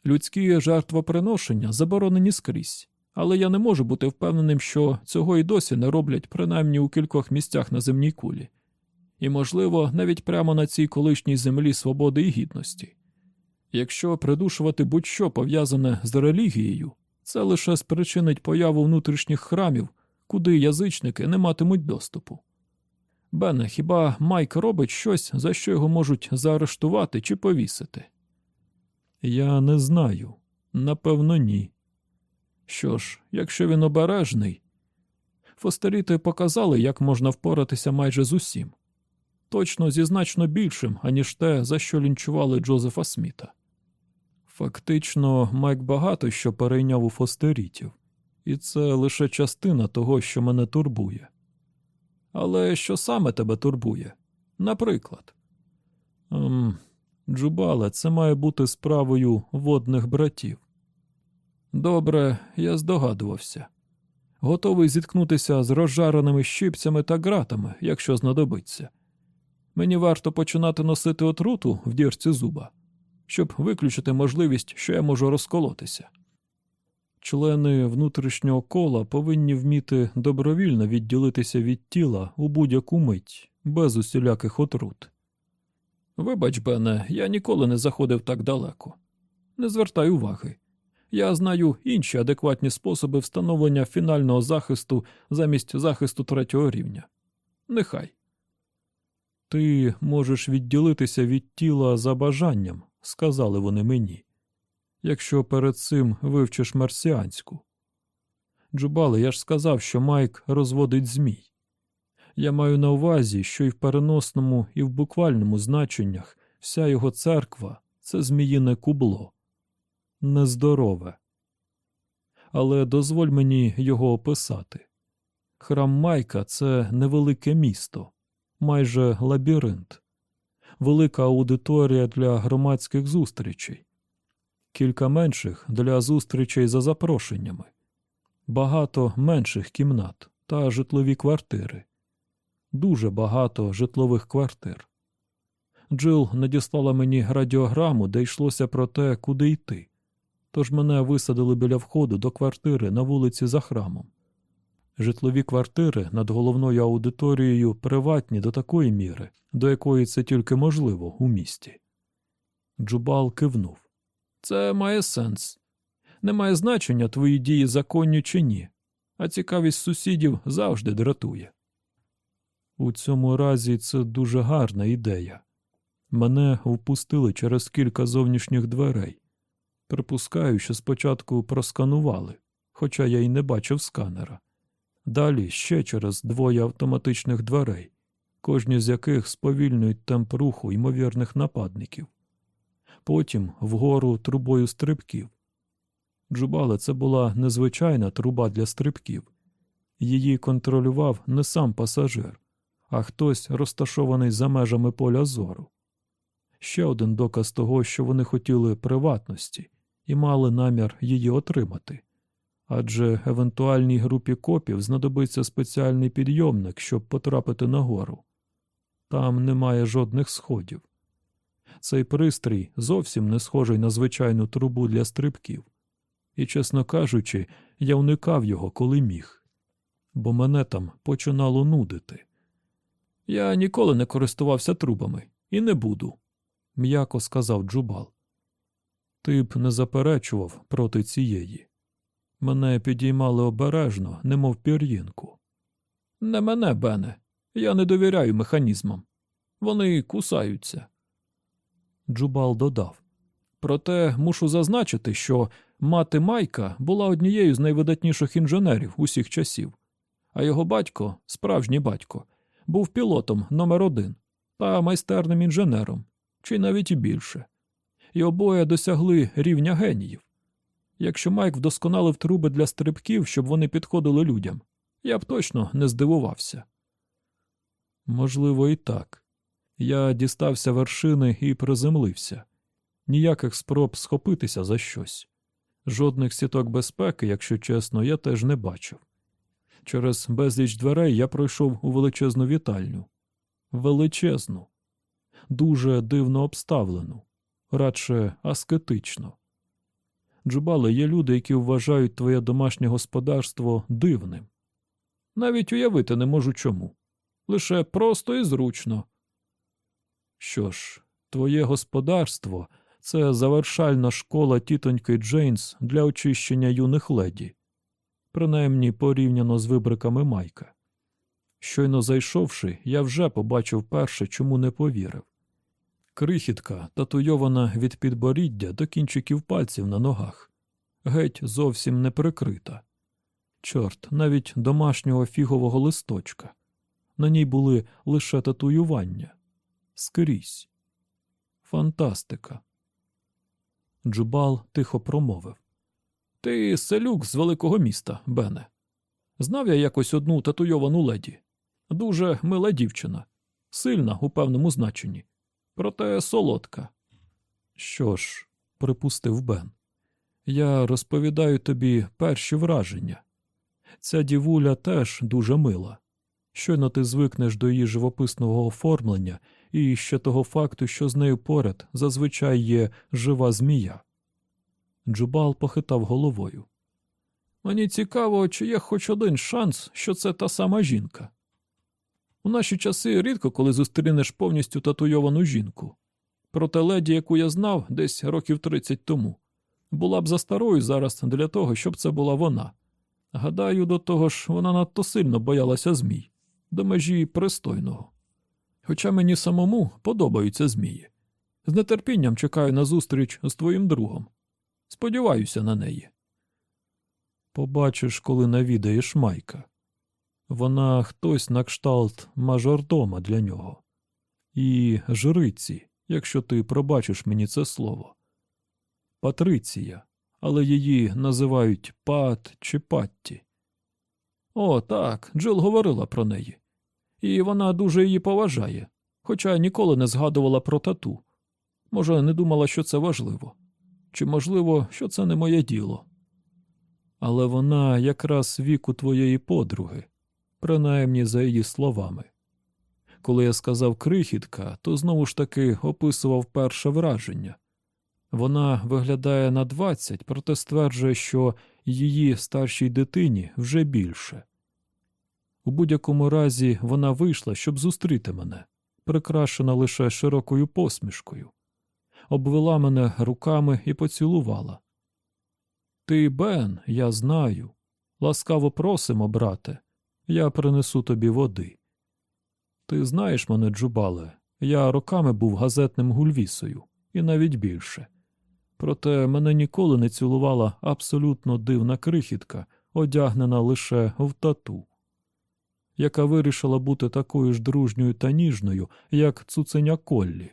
Людські жертвоприношення заборонені скрізь, але я не можу бути впевненим, що цього і досі не роблять принаймні у кількох місцях на земній кулі, і, можливо, навіть прямо на цій колишній землі свободи і гідності. Якщо придушувати будь-що пов'язане з релігією, це лише спричинить появу внутрішніх храмів, куди язичники не матимуть доступу. Бене, хіба Майк робить щось, за що його можуть заарештувати чи повісити? Я не знаю. Напевно, ні. Що ж, якщо він обережний, фостеріти показали, як можна впоратися майже з усім, точно зі значно більшим, аніж те, за що лінчували Джозефа Сміта. Фактично, Майк багато що перейняв у фостерітів, і це лише частина того, що мене турбує. Але що саме тебе турбує? Наприклад, ем, Джубале, це має бути справою водних братів. Добре, я здогадувався. Готовий зіткнутися з розжареними щипцями та ґратами, якщо знадобиться. Мені варто починати носити отруту в дірці зуба, щоб виключити можливість, що я можу розколотися. Члени внутрішнього кола повинні вміти добровільно відділитися від тіла у будь-яку мить, без усіляких отрут. Вибач, Бене, я ніколи не заходив так далеко. Не звертай уваги. Я знаю інші адекватні способи встановлення фінального захисту замість захисту третього рівня. Нехай. Ти можеш відділитися від тіла за бажанням, сказали вони мені, якщо перед цим вивчиш марсіанську. Джубале, я ж сказав, що Майк розводить змій. Я маю на увазі, що і в переносному, і в буквальному значеннях вся його церква це зміїне кубло, нездорове. Але дозволь мені його описати. Храм Майка це невелике місто, майже лабіринт, велика аудиторія для громадських зустрічей, кілька менших для зустрічей за запрошеннями, багато менших кімнат та житлові квартири дуже багато житлових квартир. Джил надіслала мені радіограму, де йшлося про те, куди йти. Тож мене висадили біля входу до квартири на вулиці за храмом. Житлові квартири над головною аудиторією приватні до такої міри, до якої це тільки можливо у місті. Джубал кивнув. Це має сенс. Не має значення твої дії законні чи ні, а цікавість сусідів завжди дратує. У цьому разі це дуже гарна ідея. Мене впустили через кілька зовнішніх дверей. Припускаю, що спочатку просканували, хоча я й не бачив сканера. Далі ще через двоє автоматичних дверей, кожні з яких сповільнюють темп руху ймовірних нападників. Потім вгору трубою стрибків. Джубале це була незвичайна труба для стрибків. Її контролював не сам пасажир, а хтось розташований за межами поля зору. Ще один доказ того, що вони хотіли приватності і мали намір її отримати. Адже евентуальній групі копів знадобиться спеціальний підйомник, щоб потрапити нагору. Там немає жодних сходів. Цей пристрій зовсім не схожий на звичайну трубу для стрибків, і, чесно кажучи, я уникав його, коли міг, бо мене там починало нудити. Я ніколи не користувався трубами і не буду, м'яко сказав Джубал. Ти б не заперечував проти цієї. Мене підіймали обережно, немов пір'їнку. Не мене, Бене, я не довіряю механізмам. Вони кусаються. Джубал додав. Проте мушу зазначити, що мати Майка була однією з найвидатніших інженерів усіх часів, а його батько, справжній батько, був пілотом номер один та майстерним інженером, чи навіть і більше, і обоє досягли рівня геніїв. Якщо Майк вдосконалив труби для стрибків, щоб вони підходили людям, я б точно не здивувався. Можливо, і так. Я дістався вершини і приземлився. Ніяких спроб схопитися за щось. Жодних сіток безпеки, якщо чесно, я теж не бачив. Через безліч дверей я пройшов у величезну вітальню. Величезну. дуже дивно обставлену, радше аскетично. Джубале, є люди, які вважають твоє домашнє господарство дивним. Навіть уявити не можу чому. Лише просто і зручно. Що ж, твоє господарство це завершальна школа тітоньки Джейнс для очищення юних леді, принаймні порівняно з вибриками Майка. Щойно зайшовши, я вже побачив перше, чому не повірив. Крихітка, татуйована від підборіддя до кінчиків пальців на ногах, геть зовсім не прикрита. Чорт, навіть домашнього фігового листочка. На ній були лише татуювання. Скрізь. Фантастика. Джубал тихо промовив. Ти селюк з великого міста, Бене. Знав я якось одну татуйовану леді. Дуже мила дівчина, сильна у певному значенні, проте солодка. Що ж, припустив Бен, я розповідаю тобі перші враження. Ця дівуля теж дуже мила. Щойно ти звикнеш до її живописного оформлення і ще того факту, що з нею поряд зазвичай є жива змія. Джубал похитав головою. Мені цікаво, чи є хоч один шанс, що це та сама жінка. У наші часи рідко коли зустрінеш повністю татуйовану жінку. Проте леді, яку я знав десь років 30 тому, була б за старою зараз для того, щоб це була вона. Гадаю, до того ж, вона надто сильно боялася змій, до межі пристойного. Хоча мені самому подобаються змії. З нетерпінням чекаю на зустріч з твоїм другом. Сподіваюся на неї. Побачиш, коли навідаєш Майка. Вона хтось на кшталт мажордома для нього. І жриці, якщо ти пробачиш мені це слово. Патриція, але її називають Пат чи Патті. О, так, Джил говорила про неї. І вона дуже її поважає, хоча ніколи не згадувала про тату. Може, не думала, що це важливо, чи, можливо, що це не моє діло. Але вона якраз віку твоєї подруги, принаймні за її словами. Коли я сказав крихітка, то знову ж таки описував перше враження. Вона виглядає на двадцять, проте стверджує, що її старшій дитині вже більше. У будь-якому разі вона вийшла, щоб зустріти мене, прикрашена лише широкою посмішкою, обвела мене руками і поцілувала. Ти, Бен, я знаю. Ласкаво просимо, брате, я принесу тобі води. Ти знаєш мене, Джубале, я роками був газетним гульвісою, і навіть більше. Проте мене ніколи не цілувала абсолютно дивна крихітка, одягнена лише в тату, яка вирішила бути такою ж дружньою та ніжною, як цуценя Коллі.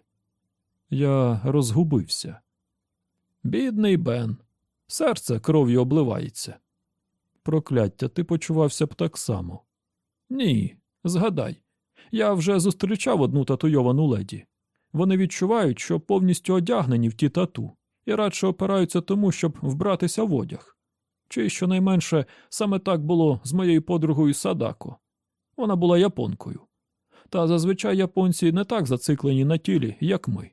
Я розгубився. Бідний Бен, серце кров'ю обливається. Прокляття, ти почувався б так само. Ні, згадай, я вже зустрічав одну татуйовану леді. Вони відчувають, що повністю одягнені в ті тату, і радше опираються тому, щоб вбратися в одяг. Чи щонайменше саме так було з моєю подругою Садако. Вона була японкою. Та зазвичай японці не так зациклені на тілі, як ми.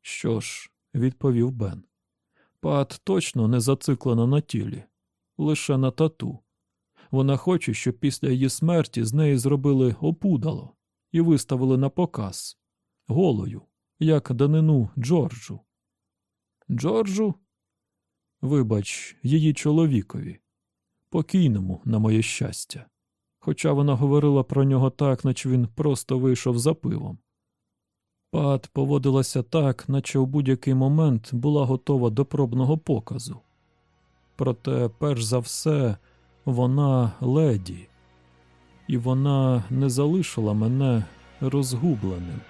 Що ж, відповів Бен, Пат точно не зациклена на тілі, лише на тату. Вона хоче, щоб після її смерті з неї зробили опудало і виставили на показ голою, як данину Джорджу. Джорджу? Вибач, її чоловікові, покійному, на моє щастя. Хоча вона говорила про нього так, наче він просто вийшов за пивом. Пат поводилася так, наче у будь-який момент була готова до пробного показу. Проте, перш за все, вона леді, і вона не залишила мене розгубленим.